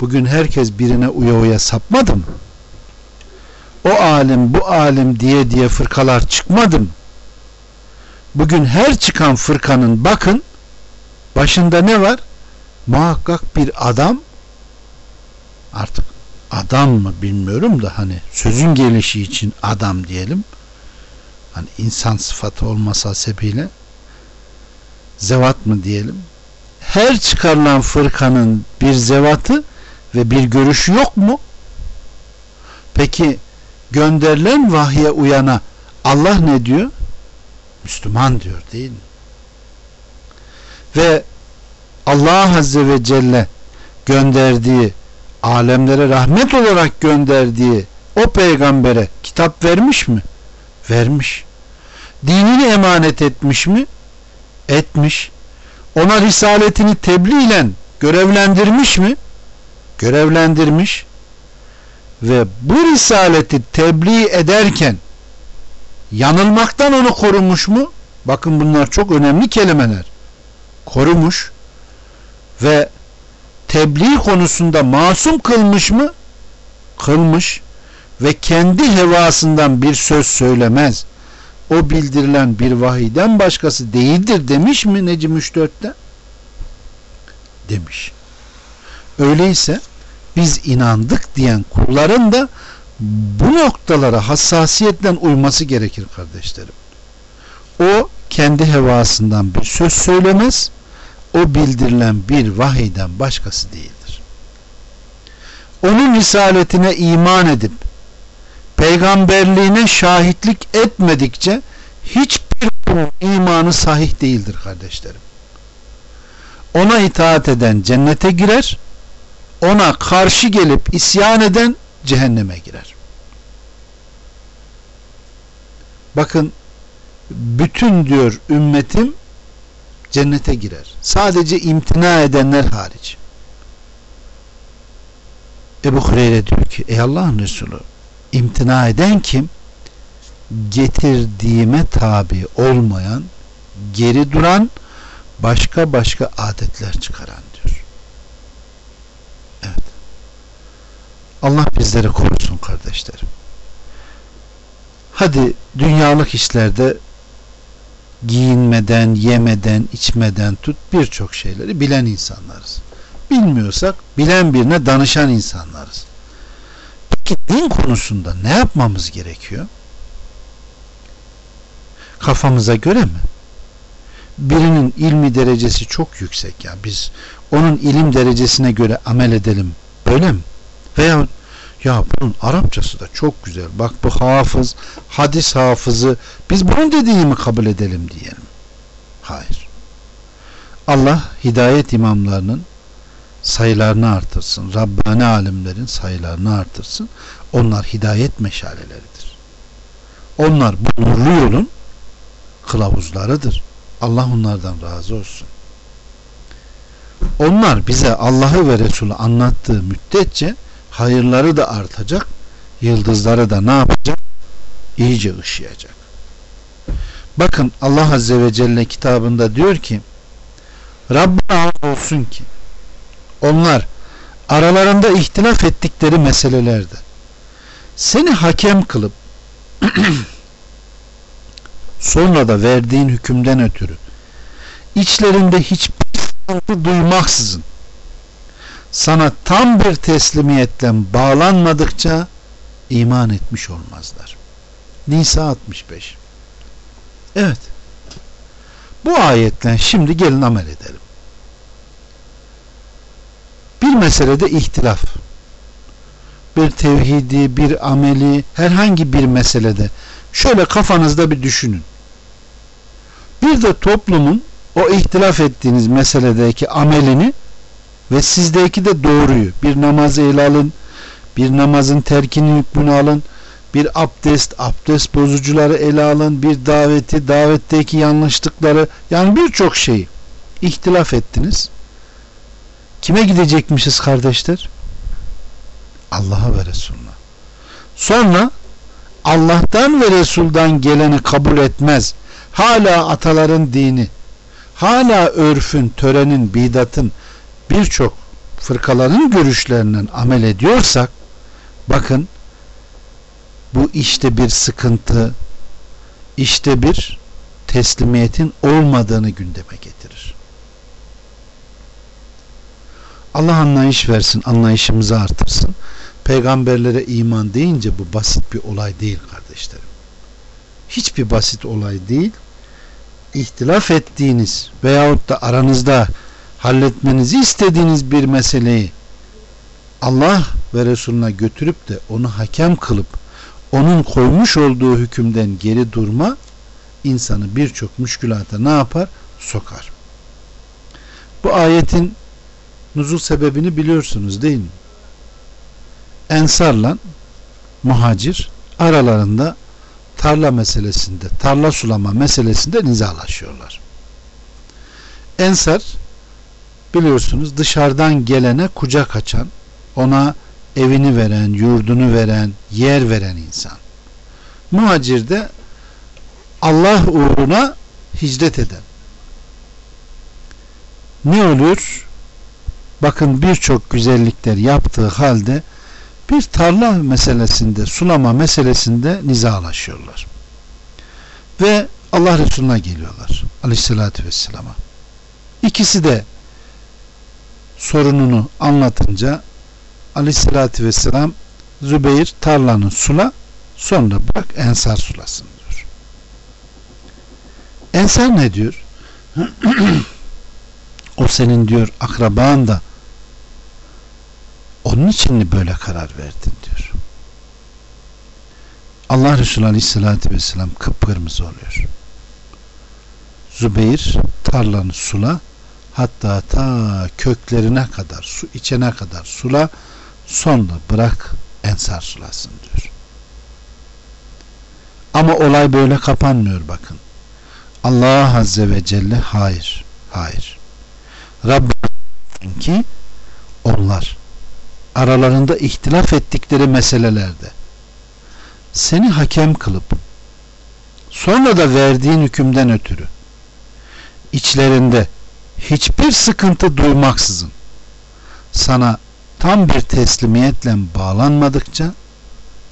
Bugün herkes birine uya uya sapmadı mı? O alim bu alim diye diye fırkalar çıkmadı mı? Bugün her çıkan fırkanın bakın başında ne var? Muhakkak bir adam artık adam mı bilmiyorum da hani sözün gelişi için adam diyelim. Hani insan sıfatı olmasa sebebiyle zevat mı diyelim. Her çıkarılan fırkanın bir zevatı ve bir görüşü yok mu? Peki gönderilen vahye uyana Allah ne diyor? Müslüman diyor değil mi? Ve Allah Azze ve Celle gönderdiği alemlere rahmet olarak gönderdiği o peygambere kitap vermiş mi? Vermiş. Dinini emanet etmiş mi? Etmiş. Ona risaletini tebliğ ile görevlendirmiş mi? Görevlendirmiş. Ve bu risaleti tebliğ ederken yanılmaktan onu korumuş mu? Bakın bunlar çok önemli kelimeler. Korumuş ve tebliğ konusunda masum kılmış mı? Kılmış ve kendi hevasından bir söz söylemez. O bildirilen bir vahiden başkası değildir demiş mi Necim 3.4'te? Demiş. Öyleyse biz inandık diyen kulların da bu noktalara hassasiyetle uyması gerekir kardeşlerim. O kendi hevasından bir söz söylemez o bildirilen bir vahiyden başkası değildir. Onun risaletine iman edip peygamberliğine şahitlik etmedikçe hiçbir imanı sahih değildir kardeşlerim. Ona itaat eden cennete girer, ona karşı gelip isyan eden cehenneme girer. Bakın bütün diyor ümmetim cennete girer. Sadece imtina edenler hariç. Ebu Hureyre diyor ki ey Allah'ın Resulü imtina eden kim? Getirdiğime tabi olmayan, geri duran, başka başka adetler çıkaran diyor. Evet. Allah bizleri korusun kardeşlerim. Hadi dünyalık işlerde giyinmeden, yemeden, içmeden tut birçok şeyleri bilen insanlarız. Bilmiyorsak bilen birine danışan insanlarız. Peki din konusunda ne yapmamız gerekiyor? Kafamıza göre mi? Birinin ilmi derecesi çok yüksek ya biz onun ilim derecesine göre amel edelim böyle mi? Veya ya bunun Arapçası da çok güzel. Bak bu hafız, hadis hafızı. Biz bunun dediğini mi kabul edelim diyelim. Hayır. Allah hidayet imamlarının sayılarını artırsın. Rabbani alimlerin sayılarını artırsın. Onlar hidayet meşaleleridir. Onlar bu nurlu yolun kılavuzlarıdır. Allah onlardan razı olsun. Onlar bize Allah'ı ve Resulü anlattığı müddetçe hayırları da artacak, yıldızları da ne yapacak? İyice ışıyacak. Bakın Allah Azze ve Celle kitabında diyor ki Rabbine olsun ki onlar aralarında ihtilaf ettikleri meselelerde seni hakem kılıp sonra da verdiğin hükümden ötürü içlerinde hiçbir duymaksızın sana tam bir teslimiyetle bağlanmadıkça iman etmiş olmazlar. Nisa 65 Evet. Bu ayetle şimdi gelin amel edelim. Bir meselede ihtilaf. Bir tevhidi, bir ameli, herhangi bir meselede şöyle kafanızda bir düşünün. Bir de toplumun o ihtilaf ettiğiniz meseledeki amelini ve sizdeki de doğruyu. Bir namazı ele alın bir namazın terkini hükmünü alın bir abdest abdest bozucuları ele alın bir daveti davetteki yanlışlıkları yani birçok şeyi ihtilaf ettiniz. Kime gidecekmişiz kardeşler? Allah'a ve Resulüne. Sonra Allah'tan ve Resul'dan geleni kabul etmez. Hala ataların dini hala örfün, törenin, bidatın birçok fırkaların görüşlerinden amel ediyorsak bakın bu işte bir sıkıntı işte bir teslimiyetin olmadığını gündeme getirir. Allah anlayış versin, anlayışımızı artırsın. Peygamberlere iman deyince bu basit bir olay değil kardeşlerim. Hiçbir basit olay değil ihtilaf ettiğiniz veyahut da aranızda halletmenizi istediğiniz bir meseleyi Allah ve Resulüne götürüp de onu hakem kılıp onun koymuş olduğu hükümden geri durma insanı birçok müşkülata ne yapar? Sokar. Bu ayetin nuzul sebebini biliyorsunuz değil mi? Ensarla muhacir aralarında tarla meselesinde, tarla sulama meselesinde nizalaşıyorlar. Ensar biliyorsunuz dışarıdan gelene kucak açan, ona evini veren, yurdunu veren, yer veren insan. Muhacir de Allah uğruna hicret eden. Ne olur? Bakın birçok güzellikler yaptığı halde bir tarla meselesinde, sulama meselesinde nizalaşıyorlar. Ve Allah Resulüne geliyorlar. Aleyhissalatü vesselama. İkisi de sorununu anlatınca Aleyhissalatü vesselam Zübeyir tarlanın sula sonra bırak ensar sulasın diyor. Ensar ne diyor? o senin diyor akraban da onun için mi böyle karar verdin diyor. Allah Resulü Aleyhisselatü Vesselam kıpkırmızı oluyor. Zübeyir tarlanı sula hatta ta köklerine kadar su içene kadar sula sonra bırak ensar sulasın diyor. Ama olay böyle kapanmıyor bakın. Allah Azze ve Celle hayır, hayır. Rabbim ki onlar aralarında ihtilaf ettikleri meselelerde seni hakem kılıp sonra da verdiğin hükümden ötürü içlerinde hiçbir sıkıntı duymaksızın sana tam bir teslimiyetle bağlanmadıkça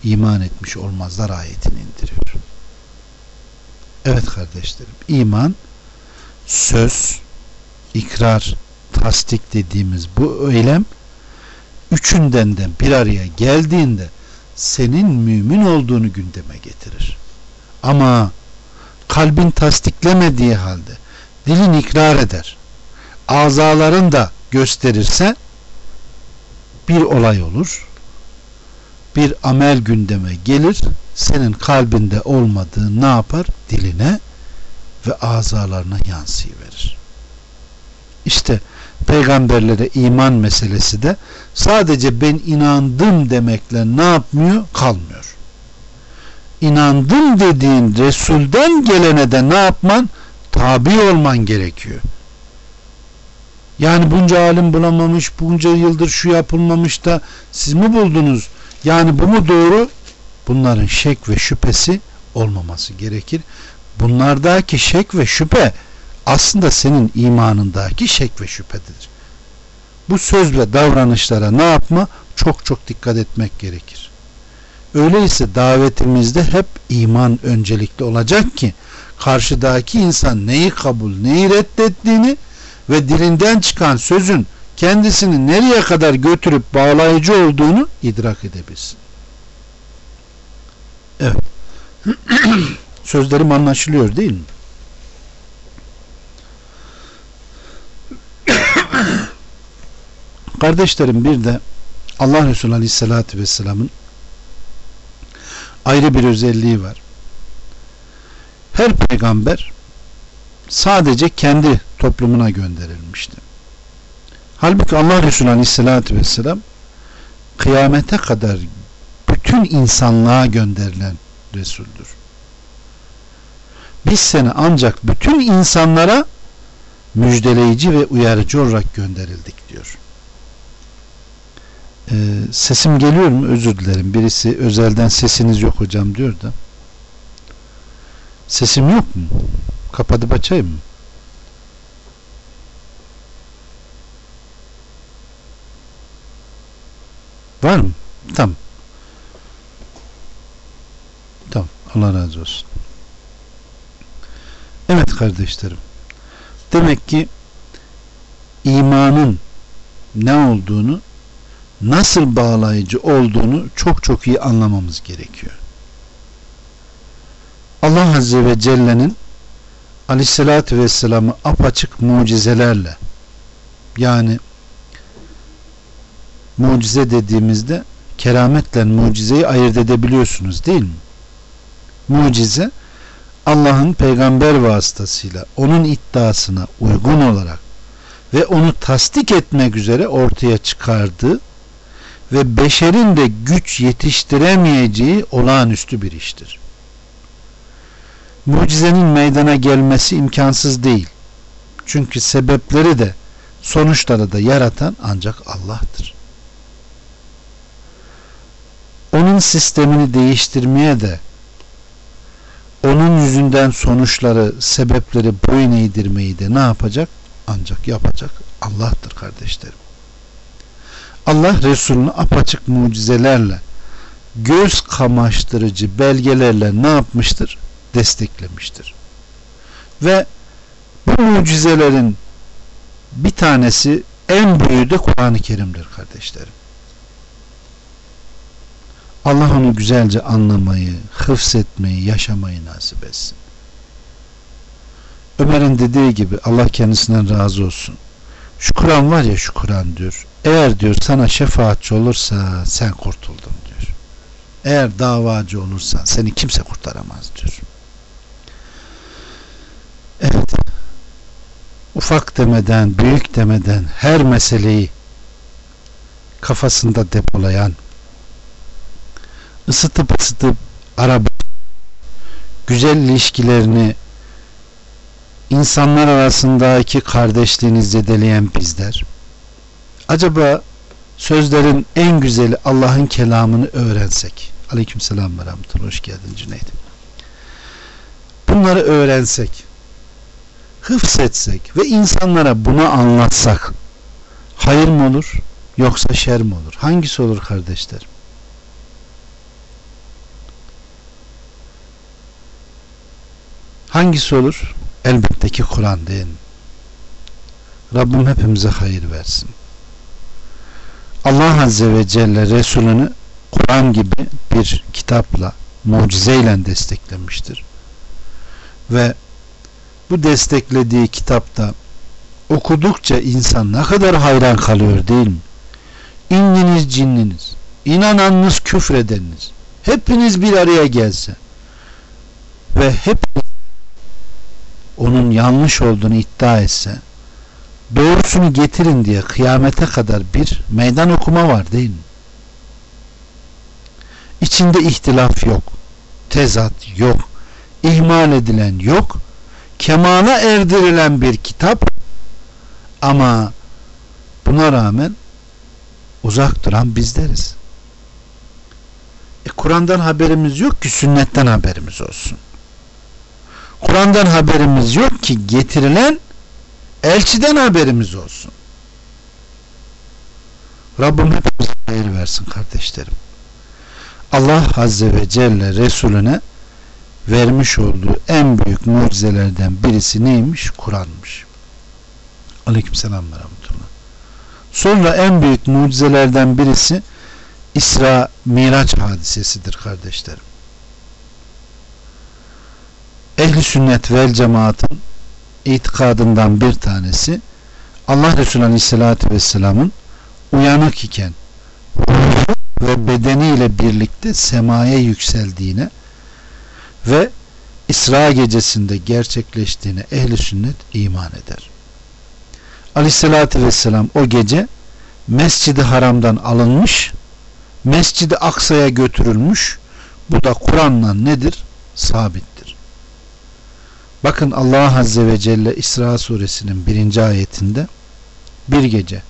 iman etmiş olmazlar ayetini indiriyor. Evet kardeşlerim iman söz, ikrar, tasdik dediğimiz bu eylem üçünden de bir araya geldiğinde senin mümin olduğunu gündeme getirir. Ama kalbin tasdiklemediği halde dilin ikrar eder. Azaların da gösterirse bir olay olur. Bir amel gündeme gelir. Senin kalbinde olmadığı ne yapar? Diline ve azalarına yansıyıverir. İşte peygamberlere iman meselesi de sadece ben inandım demekle ne yapmıyor? Kalmıyor. İnandım dediğin Resul'den gelene de ne yapman? Tabi olman gerekiyor. Yani bunca alim bulamamış, bunca yıldır şu yapılmamış da siz mi buldunuz? Yani bu mu doğru? Bunların şek ve şüphesi olmaması gerekir. Bunlardaki şek ve şüphe aslında senin imanındaki şek ve şüphedir. Bu söz ve davranışlara ne yapma? Çok çok dikkat etmek gerekir. Öyleyse davetimizde hep iman öncelikli olacak ki karşıdaki insan neyi kabul, neyi reddettiğini ve dilinden çıkan sözün kendisini nereye kadar götürüp bağlayıcı olduğunu idrak edebilsin. Evet. Sözlerim anlaşılıyor değil mi? Kardeşlerim bir de Allah Resulü Aleyhisselatü Vesselam'ın ayrı bir özelliği var. Her peygamber sadece kendi toplumuna gönderilmişti. Halbuki Allah Resulü Aleyhisselatü Vesselam kıyamete kadar bütün insanlığa gönderilen Resul'dür. Biz seni ancak bütün insanlara müjdeleyici ve uyarıcı olarak gönderildik diyor. Ee, sesim geliyor mu? Özür dilerim. Birisi özelden sesiniz yok hocam diyor da. Sesim yok mu? Kapatıp açayım mı? Var mı? Tamam. Tamam. Allah razı olsun. Evet kardeşlerim. Demek ki imanın ne olduğunu nasıl bağlayıcı olduğunu çok çok iyi anlamamız gerekiyor. Allah Azze ve Celle'nin Aleyhisselatü Vesselam'ı apaçık mucizelerle yani mucize dediğimizde kerametle mucizeyi ayırt edebiliyorsunuz değil mi? Mucize Allah'ın peygamber vasıtasıyla onun iddiasına uygun olarak ve onu tasdik etmek üzere ortaya çıkardığı ve beşerin de güç yetiştiremeyeceği olağanüstü bir iştir. Mucizenin meydana gelmesi imkansız değil. Çünkü sebepleri de sonuçları da yaratan ancak Allah'tır. Onun sistemini değiştirmeye de onun yüzünden sonuçları, sebepleri boyun eğdirmeyi de ne yapacak? Ancak yapacak Allah'tır kardeşlerim. Allah Resulünü apaçık mucizelerle göz kamaştırıcı belgelerle ne yapmıştır? Desteklemiştir. Ve bu mucizelerin bir tanesi en büyüğü de Kur'an-ı Kerim'dir kardeşlerim. Allah onu güzelce anlamayı, hıfzetmeyi, yaşamayı nasip etsin. Ömer'in dediği gibi Allah kendisinden razı olsun. Şu Kur'an var ya şu Kur'an diyor. Eğer diyor sana şefaatçi olursa sen kurtuldun diyor. Eğer davacı olursan seni kimse kurtaramaz diyor. Evet. Ufak demeden, büyük demeden her meseleyi kafasında depolayan ısıtıp ısıtıp araba güzel ilişkilerini insanlar arasındaki kardeşliğini zedeleyen bizler. Acaba sözlerin en güzeli Allah'ın kelamını öğrensek? Aleyküm selam ve hoş geldin Cüneyt. Bunları öğrensek hıfzetsek ve insanlara bunu anlatsak hayır mı olur yoksa şer mi olur? Hangisi olur kardeşlerim Hangisi olur? Elbette ki Kur'an değil mi? Rabbim hepimize hayır versin. Allah Azze ve Celle Resulünü Kur'an gibi bir kitapla, mucizeyle desteklemiştir. Ve bu desteklediği kitapta okudukça insan ne kadar hayran kalıyor değil mi? İnniniz cinniniz, inananınız küfredeniniz, hepiniz bir araya gelse ve hepiniz onun yanlış olduğunu iddia etse doğrusunu getirin diye kıyamete kadar bir meydan okuma var değil mi? İçinde ihtilaf yok. Tezat yok. ihmal edilen yok. Kemala erdirilen bir kitap ama buna rağmen uzak duran bizleriz. E, Kur'an'dan haberimiz yok ki sünnetten haberimiz olsun. Kur'an'dan haberimiz yok ki getirilen elçiden haberimiz olsun. Rabbim hepimize hayır versin kardeşlerim. Allah Azze ve Celle Resulüne vermiş olduğu en büyük mucizelerden birisi neymiş? Kur'an'mış. Aleyküm selam ve rahmetullah. Sonra en büyük mucizelerden birisi İsra Miraç hadisesidir kardeşlerim ehli sünnet vel cemaatın itikadından bir tanesi Allah Resulü Aleyhisselatü Vesselam'ın uyanık iken ve bedeniyle birlikte semaya yükseldiğine ve İsra gecesinde gerçekleştiğine ehli sünnet iman eder. Aleyhisselatü Vesselam o gece Mescid-i Haram'dan alınmış Mescid-i Aksa'ya götürülmüş bu da Kur'an'la nedir? Sabittir. Bakın Allah Azze ve Celle İsra suresinin birinci ayetinde bir gece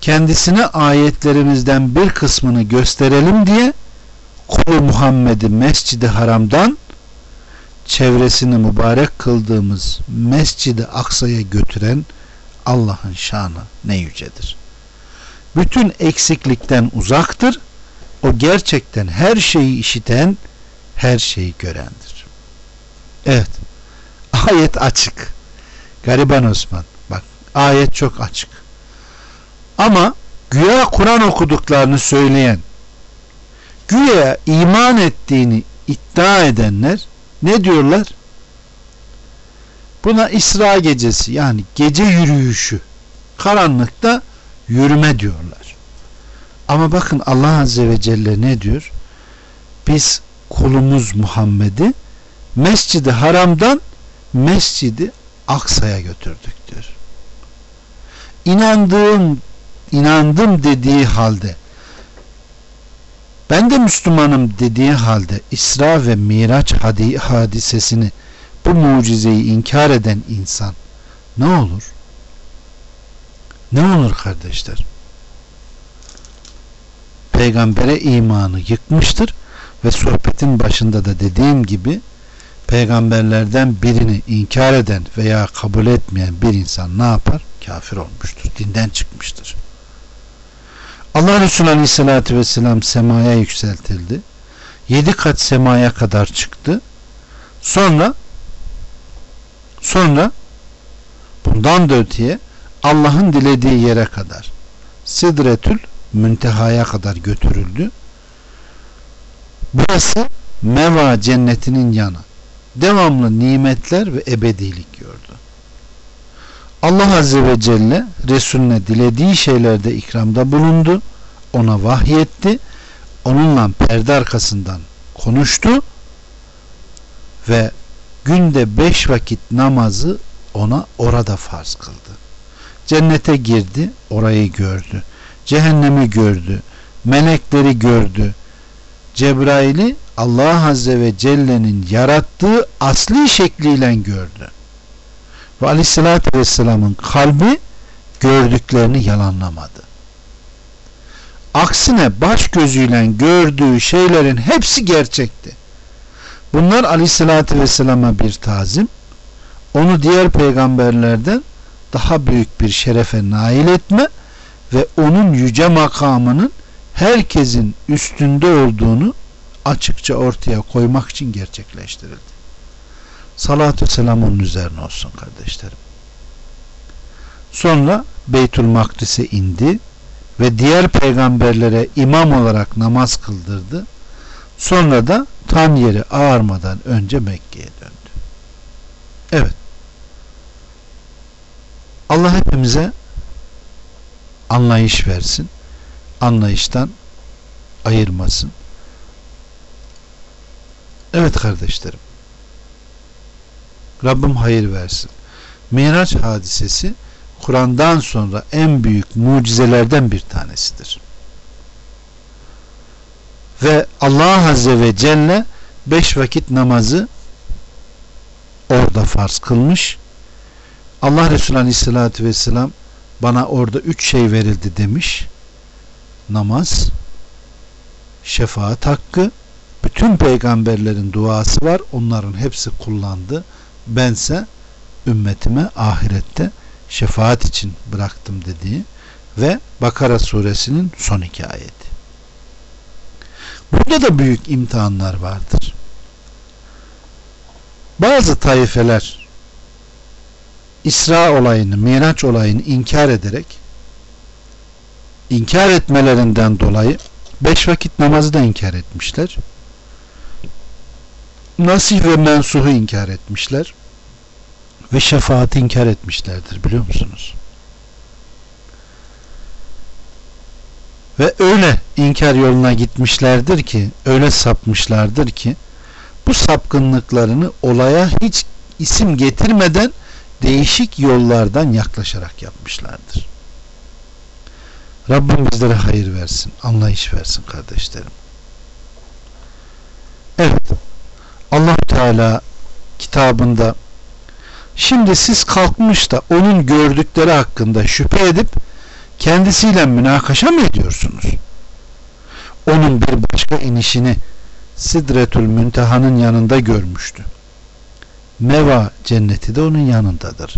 kendisine ayetlerimizden bir kısmını gösterelim diye kulu Muhammed'i Mescid-i Haram'dan çevresini mübarek kıldığımız Mescid-i Aksa'ya götüren Allah'ın şanı ne yücedir. Bütün eksiklikten uzaktır. O gerçekten her şeyi işiten, her şeyi görendir. Evet. Ayet açık. Gariban Osman. Bak ayet çok açık. Ama güya Kur'an okuduklarını söyleyen, güya iman ettiğini iddia edenler ne diyorlar? Buna İsra gecesi yani gece yürüyüşü, karanlıkta yürüme diyorlar. Ama bakın Allah Azze ve Celle ne diyor? Biz kulumuz Muhammed'i Mescidi Haram'dan Mescidi Aksa'ya götürdük diyor. İnandığım inandım dediği halde ben de Müslümanım dediği halde İsra ve Miraç hadisesini bu mucizeyi inkar eden insan ne olur? Ne olur kardeşler? Peygambere imanı yıkmıştır ve sohbetin başında da dediğim gibi peygamberlerden birini inkar eden veya kabul etmeyen bir insan ne yapar? Kafir olmuştur. Dinden çıkmıştır. Allah Resulü Aleyhisselatü Vesselam semaya yükseltildi. Yedi kat semaya kadar çıktı. Sonra sonra bundan da öteye Allah'ın dilediği yere kadar Sidretül Münteha'ya kadar götürüldü. Burası Meva cennetinin yanı. Devamlı nimetler ve ebedilik gördü. Allah Azze ve Celle Resulüne dilediği şeylerde ikramda bulundu. Ona vahyetti. Onunla perde arkasından konuştu. Ve günde beş vakit namazı ona orada farz kıldı. Cennete girdi, orayı gördü. Cehennemi gördü. Melekleri gördü. Cebrail'i Allah Azze ve Celle'nin yarattığı asli şekliyle gördü. Ve Aleyhisselatü Vesselam'ın kalbi gördüklerini yalanlamadı. Aksine baş gözüyle gördüğü şeylerin hepsi gerçekti. Bunlar Aleyhisselatü Vesselam'a bir tazim, onu diğer peygamberlerden daha büyük bir şerefe nail etme ve onun yüce makamının herkesin üstünde olduğunu açıkça ortaya koymak için gerçekleştirildi. Salatü selam onun üzerine olsun kardeşlerim. Sonra Beytül Makdis'e indi ve diğer peygamberlere imam olarak namaz kıldırdı. Sonra da tan yeri ağarmadan önce Mekke'ye döndü. Evet. Allah hepimize anlayış versin. Anlayıştan ayırmasın. Evet kardeşlerim. Rabbim hayır versin. Miraç hadisesi Kur'an'dan sonra en büyük mucizelerden bir tanesidir. Ve Allah Azze ve Celle beş vakit namazı orada farz kılmış. Allah Resulü Aleyhisselatü Vesselam bana orada üç şey verildi demiş. Namaz, şefaat hakkı, bütün peygamberlerin duası var. Onların hepsi kullandı bense ümmetime ahirette şefaat için bıraktım dediği ve Bakara suresinin son iki ayeti. Burada da büyük imtihanlar vardır. Bazı taifeler İsra olayını, Miraç olayını inkar ederek inkar etmelerinden dolayı beş vakit namazı da inkar etmişler nasih ve mensuhu inkar etmişler ve şefaati inkar etmişlerdir biliyor musunuz? Ve öyle inkar yoluna gitmişlerdir ki, öyle sapmışlardır ki bu sapkınlıklarını olaya hiç isim getirmeden değişik yollardan yaklaşarak yapmışlardır. Rabbim bizlere hayır versin, anlayış versin kardeşlerim. Evet, allah Teala kitabında şimdi siz kalkmış da onun gördükleri hakkında şüphe edip kendisiyle münakaşa mı ediyorsunuz? Onun bir başka inişini Sidretül Münteha'nın yanında görmüştü. Meva cenneti de onun yanındadır.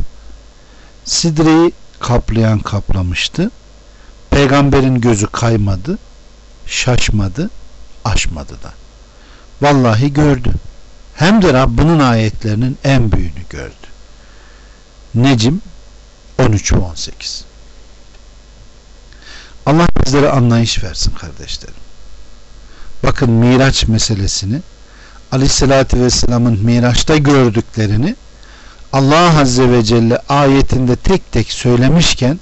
Sidreyi kaplayan kaplamıştı. Peygamberin gözü kaymadı, şaşmadı, aşmadı da. Vallahi gördü. Hem de Rabbinin ayetlerinin en büyüğünü gördü. Necim 13 ve 18 Allah bizlere anlayış versin kardeşlerim. Bakın Miraç meselesini Aleyhisselatü Vesselam'ın Miraç'ta gördüklerini Allah Azze ve Celle ayetinde tek tek söylemişken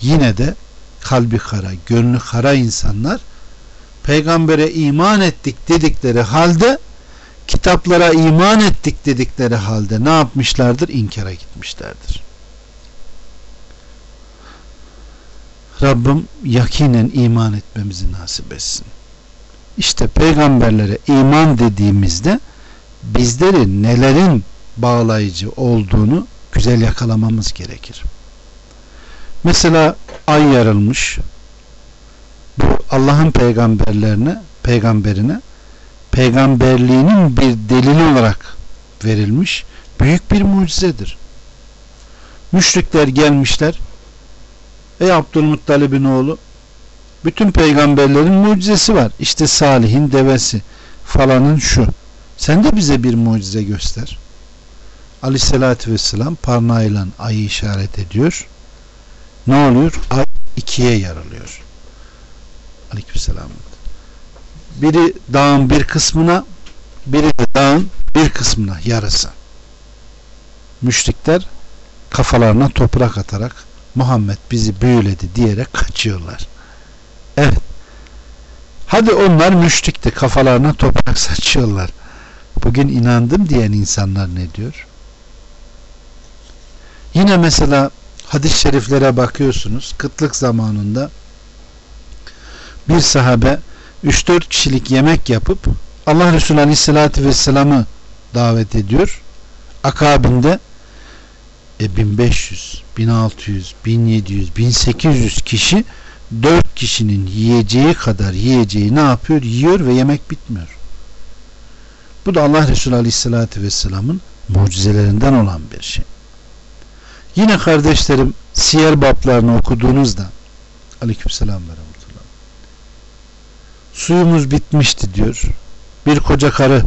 yine de kalbi kara, gönlü kara insanlar peygambere iman ettik dedikleri halde kitaplara iman ettik dedikleri halde ne yapmışlardır? İnkara gitmişlerdir. Rabbim yakinen iman etmemizi nasip etsin. İşte peygamberlere iman dediğimizde bizleri nelerin bağlayıcı olduğunu güzel yakalamamız gerekir. Mesela ay yarılmış. Bu Allah'ın peygamberlerine, peygamberine peygamberliğinin bir delili olarak verilmiş büyük bir mucizedir. Müşrikler gelmişler. Ey Abdülmuttalib'in oğlu bütün peygamberlerin mucizesi var. İşte Salih'in devesi falanın şu. Sen de bize bir mucize göster. Aleyhissalatü vesselam parmağıyla ayı işaret ediyor. Ne oluyor? Ay ikiye yarılıyor. Aleykümselam. Biri dağın bir kısmına, biri de dağın bir kısmına yarısı. Müşrikler kafalarına toprak atarak Muhammed bizi büyüledi diyerek kaçıyorlar. Evet. Hadi onlar müşrikti. Kafalarına toprak saçıyorlar. Bugün inandım diyen insanlar ne diyor? Yine mesela hadis-i şeriflere bakıyorsunuz. Kıtlık zamanında bir sahabe 3-4 kişilik yemek yapıp Allah Resulü Aleyhisselatü Vesselam'ı davet ediyor. Akabinde e, 1500, 1600, 1700, 1800 kişi dört kişinin yiyeceği kadar yiyeceği ne yapıyor? Yiyor ve yemek bitmiyor. Bu da Allah Resulü Aleyhisselatü Vesselam'ın mucizelerinden olan bir şey. Yine kardeşlerim siyer bablarını okuduğunuzda Aleykümselam ve suyumuz bitmişti diyor. Bir koca karı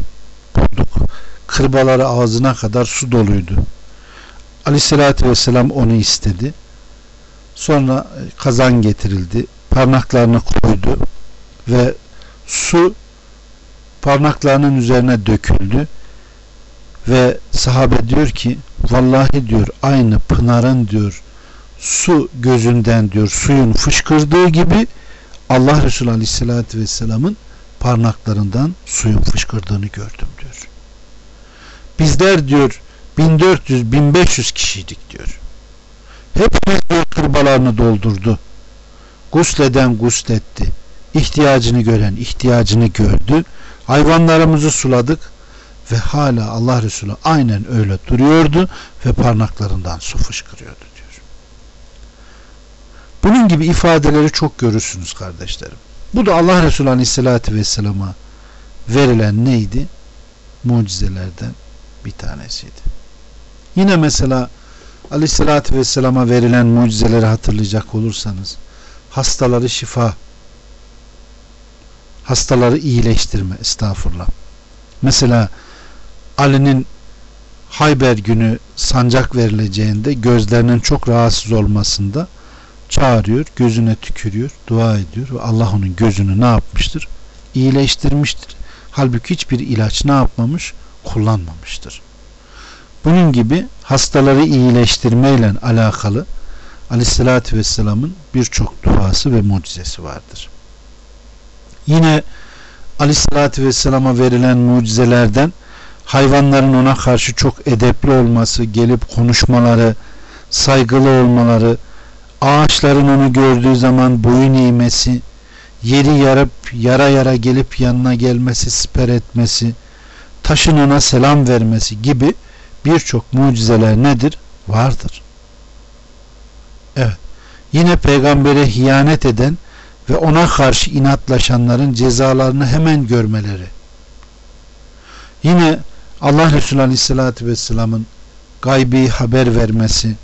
bulduk. Kırbaları ağzına kadar su doluydu. Aleyhisselatü Vesselam onu istedi. Sonra kazan getirildi. Parmaklarını koydu ve su parmaklarının üzerine döküldü ve sahabe diyor ki vallahi diyor aynı pınarın diyor su gözünden diyor suyun fışkırdığı gibi Allah Resulü Aleyhisselatü Vesselam'ın parmaklarından suyun fışkırdığını gördüm diyor. Bizler diyor 1400-1500 kişiydik diyor. Hepimiz diyor kırbalarını doldurdu. Gusleden gusletti. İhtiyacını gören ihtiyacını gördü. Hayvanlarımızı suladık ve hala Allah Resulü aynen öyle duruyordu ve parmaklarından su fışkırıyordu. Bunun gibi ifadeleri çok görürsünüz kardeşlerim. Bu da Allah Resulü Aleyhisselatü Vesselam'a verilen neydi? Mucizelerden bir tanesiydi. Yine mesela Aleyhisselatü Vesselam'a verilen mucizeleri hatırlayacak olursanız hastaları şifa hastaları iyileştirme estağfurullah. Mesela Ali'nin Hayber günü sancak verileceğinde gözlerinin çok rahatsız olmasında çağırıyor, gözüne tükürüyor, dua ediyor ve Allah onun gözünü ne yapmıştır? İyileştirmiştir. Halbuki hiçbir ilaç ne yapmamış? Kullanmamıştır. Bunun gibi hastaları iyileştirmeyle alakalı Aleyhisselatü Vesselam'ın birçok duası ve mucizesi vardır. Yine Aleyhisselatü Vesselam'a verilen mucizelerden hayvanların ona karşı çok edepli olması, gelip konuşmaları, saygılı olmaları, ağaçların onu gördüğü zaman boyun eğmesi, yeri yarıp yara yara gelip yanına gelmesi, siper etmesi, taşın ona selam vermesi gibi birçok mucizeler nedir? Vardır. Evet. Yine peygambere hiyanet eden ve ona karşı inatlaşanların cezalarını hemen görmeleri. Yine Allah Resulü Aleyhisselatü Vesselam'ın gaybi haber vermesi,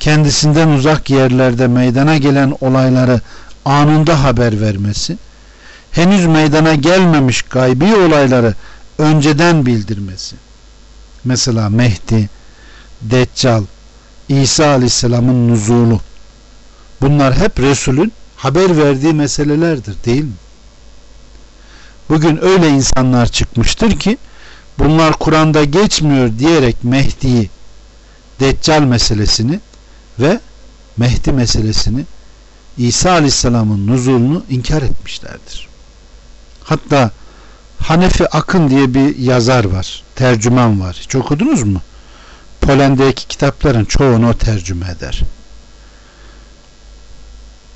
kendisinden uzak yerlerde meydana gelen olayları anında haber vermesi, henüz meydana gelmemiş gaybi olayları önceden bildirmesi. Mesela Mehdi, Deccal, İsa Aleyhisselam'ın nuzulu. Bunlar hep Resul'ün haber verdiği meselelerdir değil mi? Bugün öyle insanlar çıkmıştır ki bunlar Kur'an'da geçmiyor diyerek Mehdi'yi, Deccal meselesini ve Mehdi meselesini İsa Aleyhisselam'ın nuzulunu inkar etmişlerdir. Hatta Hanefi Akın diye bir yazar var. Tercüman var. Hiç okudunuz mu? Polen'deki kitapların çoğunu o tercüme eder.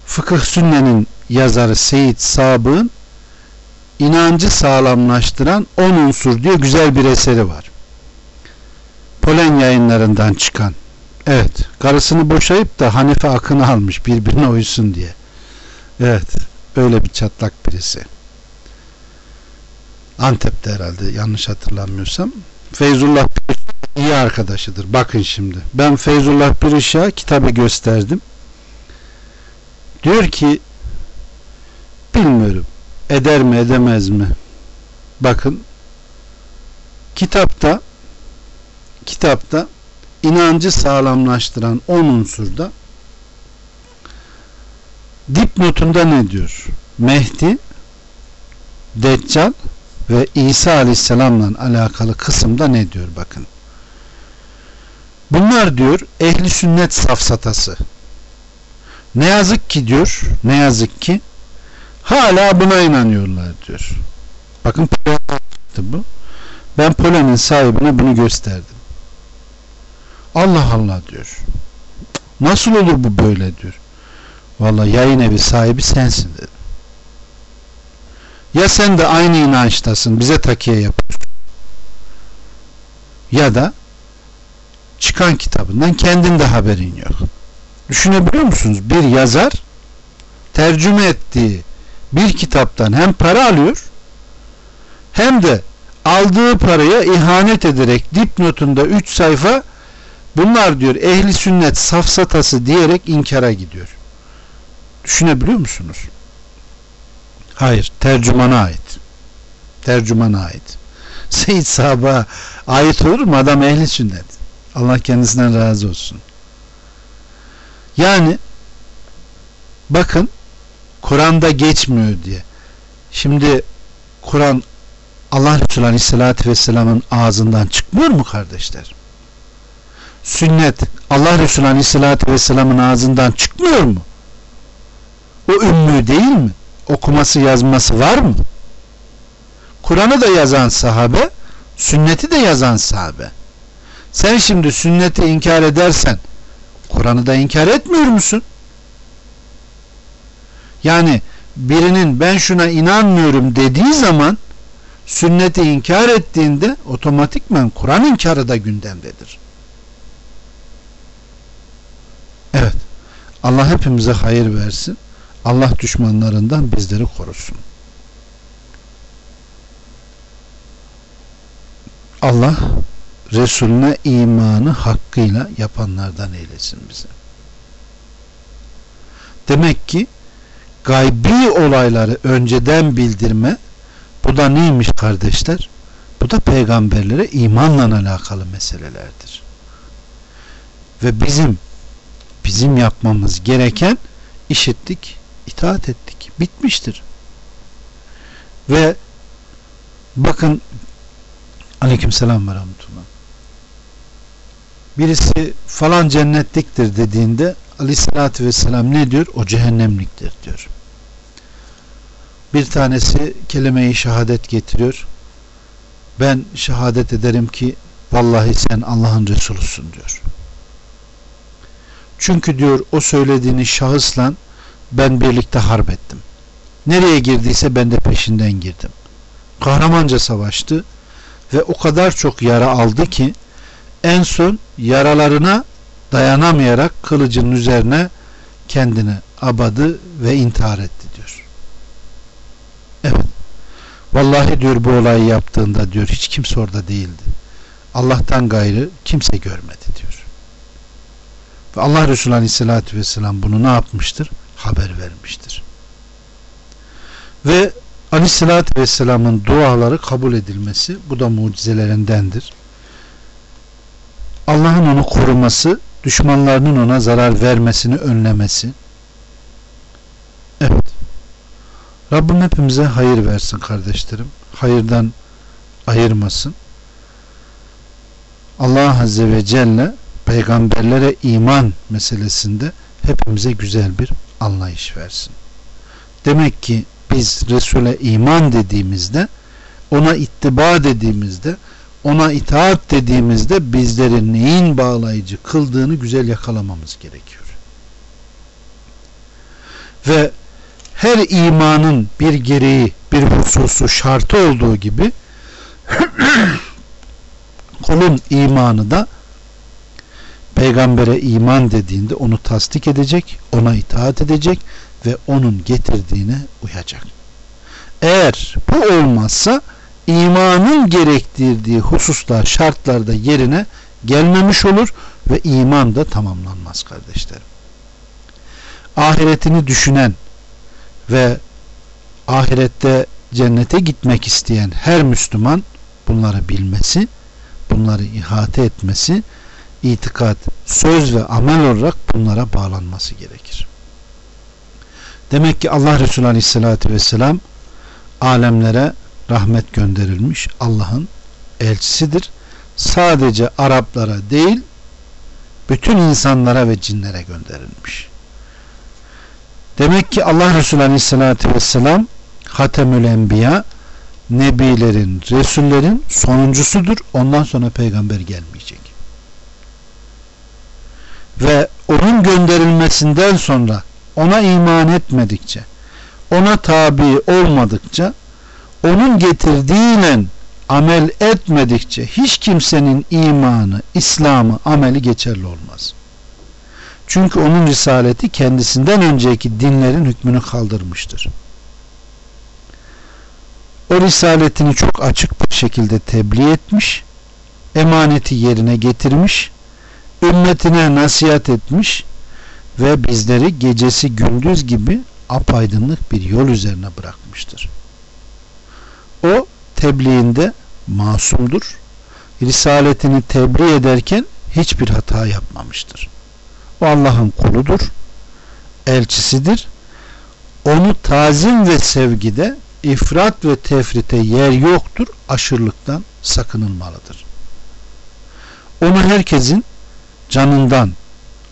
Fıkıh Sünne'nin yazarı Seyit Sabık'ın inancı sağlamlaştıran 10 unsur diye güzel bir eseri var. Polen yayınlarından çıkan. Evet. Karısını boşayıp da Hanife Akın'ı almış birbirine uysun diye. Evet. Öyle bir çatlak birisi. Antep'te herhalde yanlış hatırlamıyorsam. Feyzullah iyi arkadaşıdır. Bakın şimdi. Ben Feyzullah Biriş'a kitabı gösterdim. Diyor ki bilmiyorum eder mi edemez mi? Bakın kitapta kitapta inancı sağlamlaştıran 10 unsurda dipnotunda ne diyor? Mehdi, Deccal ve İsa Aleyhisselam'la alakalı kısımda ne diyor bakın. Bunlar diyor ehli sünnet safsatası. Ne yazık ki diyor, ne yazık ki hala buna inanıyorlar diyor. Bakın bu. Ben Polen'in sahibine bunu gösterdim. Allah Allah diyor. Nasıl olur bu böyle diyor. Vallahi yayın evi sahibi sensin dedim. Ya sen de aynı inançtasın bize takiye yapıyorsun. Ya da çıkan kitabından kendin de haberin yok. Düşünebiliyor musunuz? Bir yazar tercüme ettiği bir kitaptan hem para alıyor hem de aldığı paraya ihanet ederek dipnotunda 3 sayfa bunlar diyor ehli sünnet safsatası diyerek inkara gidiyor. Düşünebiliyor musunuz? Hayır, tercümana ait. Tercümana ait. Seyyid Sahab'a ait olur mu? Adam ehli sünnet. Allah kendisinden razı olsun. Yani bakın Kur'an'da geçmiyor diye. Şimdi Kur'an Allah Resulü Aleyhisselatü Vesselam'ın ağzından çıkmıyor mu kardeşler? Sünnet Allah Resulü Aleyhisselatü Vesselam'ın ağzından çıkmıyor mu? O ümmü değil mi? Okuması yazması var mı? Kur'an'ı da yazan sahabe, sünneti de yazan sahabe. Sen şimdi sünneti inkar edersen Kur'an'ı da inkar etmiyor musun? Yani birinin ben şuna inanmıyorum dediği zaman sünneti inkar ettiğinde otomatikman Kur'an inkarı da gündemdedir. Evet. Allah hepimize hayır versin. Allah düşmanlarından bizleri korusun. Allah Resulüne imanı hakkıyla yapanlardan eylesin bizi. Demek ki gaybi olayları önceden bildirme bu da neymiş kardeşler? Bu da peygamberlere imanla alakalı meselelerdir. Ve bizim bizim yapmamız gereken işittik, itaat ettik. Bitmiştir. Ve bakın aleykümselam ve rahmetullah birisi falan cennetliktir dediğinde aleyhissalatü vesselam ne diyor? O cehennemliktir diyor. Bir tanesi kelime-i şehadet getiriyor. ben şehadet ederim ki vallahi sen Allah'ın Resulusun diyor. Çünkü diyor o söylediğini şahısla ben birlikte harp ettim. Nereye girdiyse ben de peşinden girdim. Kahramanca savaştı ve o kadar çok yara aldı ki en son yaralarına dayanamayarak kılıcın üzerine kendini abadı ve intihar etti diyor. Evet. Vallahi diyor bu olayı yaptığında diyor hiç kimse orada değildi. Allah'tan gayrı kimse görmedi diyor. Ve Allah Resulü Aleyhisselatü Vesselam bunu ne yapmıştır? Haber vermiştir. Ve Aleyhisselatü Vesselam'ın duaları kabul edilmesi bu da mucizelerindendir. Allah'ın onu koruması, düşmanlarının ona zarar vermesini önlemesi. Evet. Rabbim hepimize hayır versin kardeşlerim. Hayırdan ayırmasın. Allah Azze ve Celle peygamberlere iman meselesinde hepimize güzel bir anlayış versin. Demek ki biz Resul'e iman dediğimizde ona ittiba dediğimizde ona itaat dediğimizde bizleri neyin bağlayıcı kıldığını güzel yakalamamız gerekiyor. Ve her imanın bir gereği, bir hususu, şartı olduğu gibi kulun imanı da peygambere iman dediğinde onu tasdik edecek, ona itaat edecek ve onun getirdiğine uyacak. Eğer bu olmazsa imanın gerektirdiği hususlar, şartlarda yerine gelmemiş olur ve iman da tamamlanmaz kardeşlerim. Ahiretini düşünen ve ahirette cennete gitmek isteyen her Müslüman bunları bilmesi, bunları ihate etmesi, itikat, söz ve amel olarak bunlara bağlanması gerekir. Demek ki Allah Resulü Aleyhisselatü Vesselam alemlere rahmet gönderilmiş Allah'ın elçisidir. Sadece Araplara değil bütün insanlara ve cinlere gönderilmiş. Demek ki Allah Resulü Aleyhisselatü Vesselam Hatemül Enbiya Nebilerin, Resullerin sonuncusudur. Ondan sonra peygamber gelmeyecek. Ve onun gönderilmesinden sonra ona iman etmedikçe, ona tabi olmadıkça onun getirdiğiyle amel etmedikçe hiç kimsenin imanı, İslam'ı, ameli geçerli olmaz. Çünkü onun risaleti kendisinden önceki dinlerin hükmünü kaldırmıştır. O risaletini çok açık bir şekilde tebliğ etmiş, emaneti yerine getirmiş, ümmetine nasihat etmiş ve bizleri gecesi gündüz gibi apaydınlık bir yol üzerine bırakmıştır. O tebliğinde masumdur. Risaletini tebliğ ederken hiçbir hata yapmamıştır. O Allah'ın kuludur. Elçisidir. Onu tazim ve sevgide ifrat ve tefrite yer yoktur. Aşırılıktan sakınılmalıdır. Onu herkesin canından,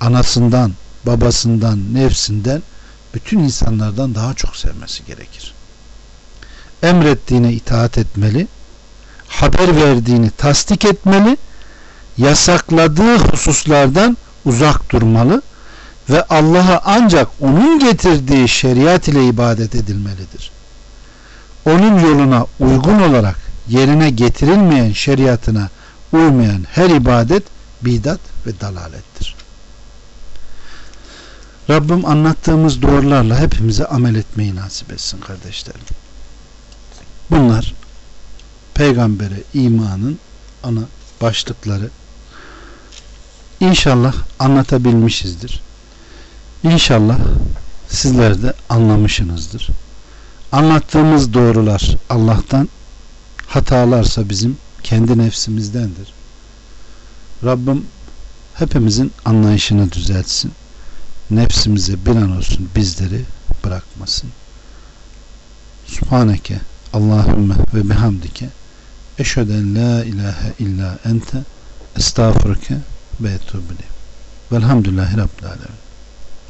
anasından, babasından, nefsinden, bütün insanlardan daha çok sevmesi gerekir emrettiğine itaat etmeli, haber verdiğini tasdik etmeli, yasakladığı hususlardan uzak durmalı ve Allah'a ancak onun getirdiği şeriat ile ibadet edilmelidir. Onun yoluna uygun olarak yerine getirilmeyen şeriatına uymayan her ibadet bidat ve dalalettir. Rabbim anlattığımız doğrularla hepimize amel etmeyi nasip etsin kardeşlerim. Bunlar peygambere imanın ana başlıkları. İnşallah anlatabilmişizdir. İnşallah sizler de anlamışsınızdır. Anlattığımız doğrular Allah'tan, hatalarsa bizim kendi nefsimizdendir. Rabbim hepimizin anlayışını düzeltsin. Nefsimize bir an olsun bizleri bırakmasın. Subhaneke Allahümme ve bihamdike eşheden la ilahe illa ente estağfurke ve etubile velhamdülillahi rabbil alemin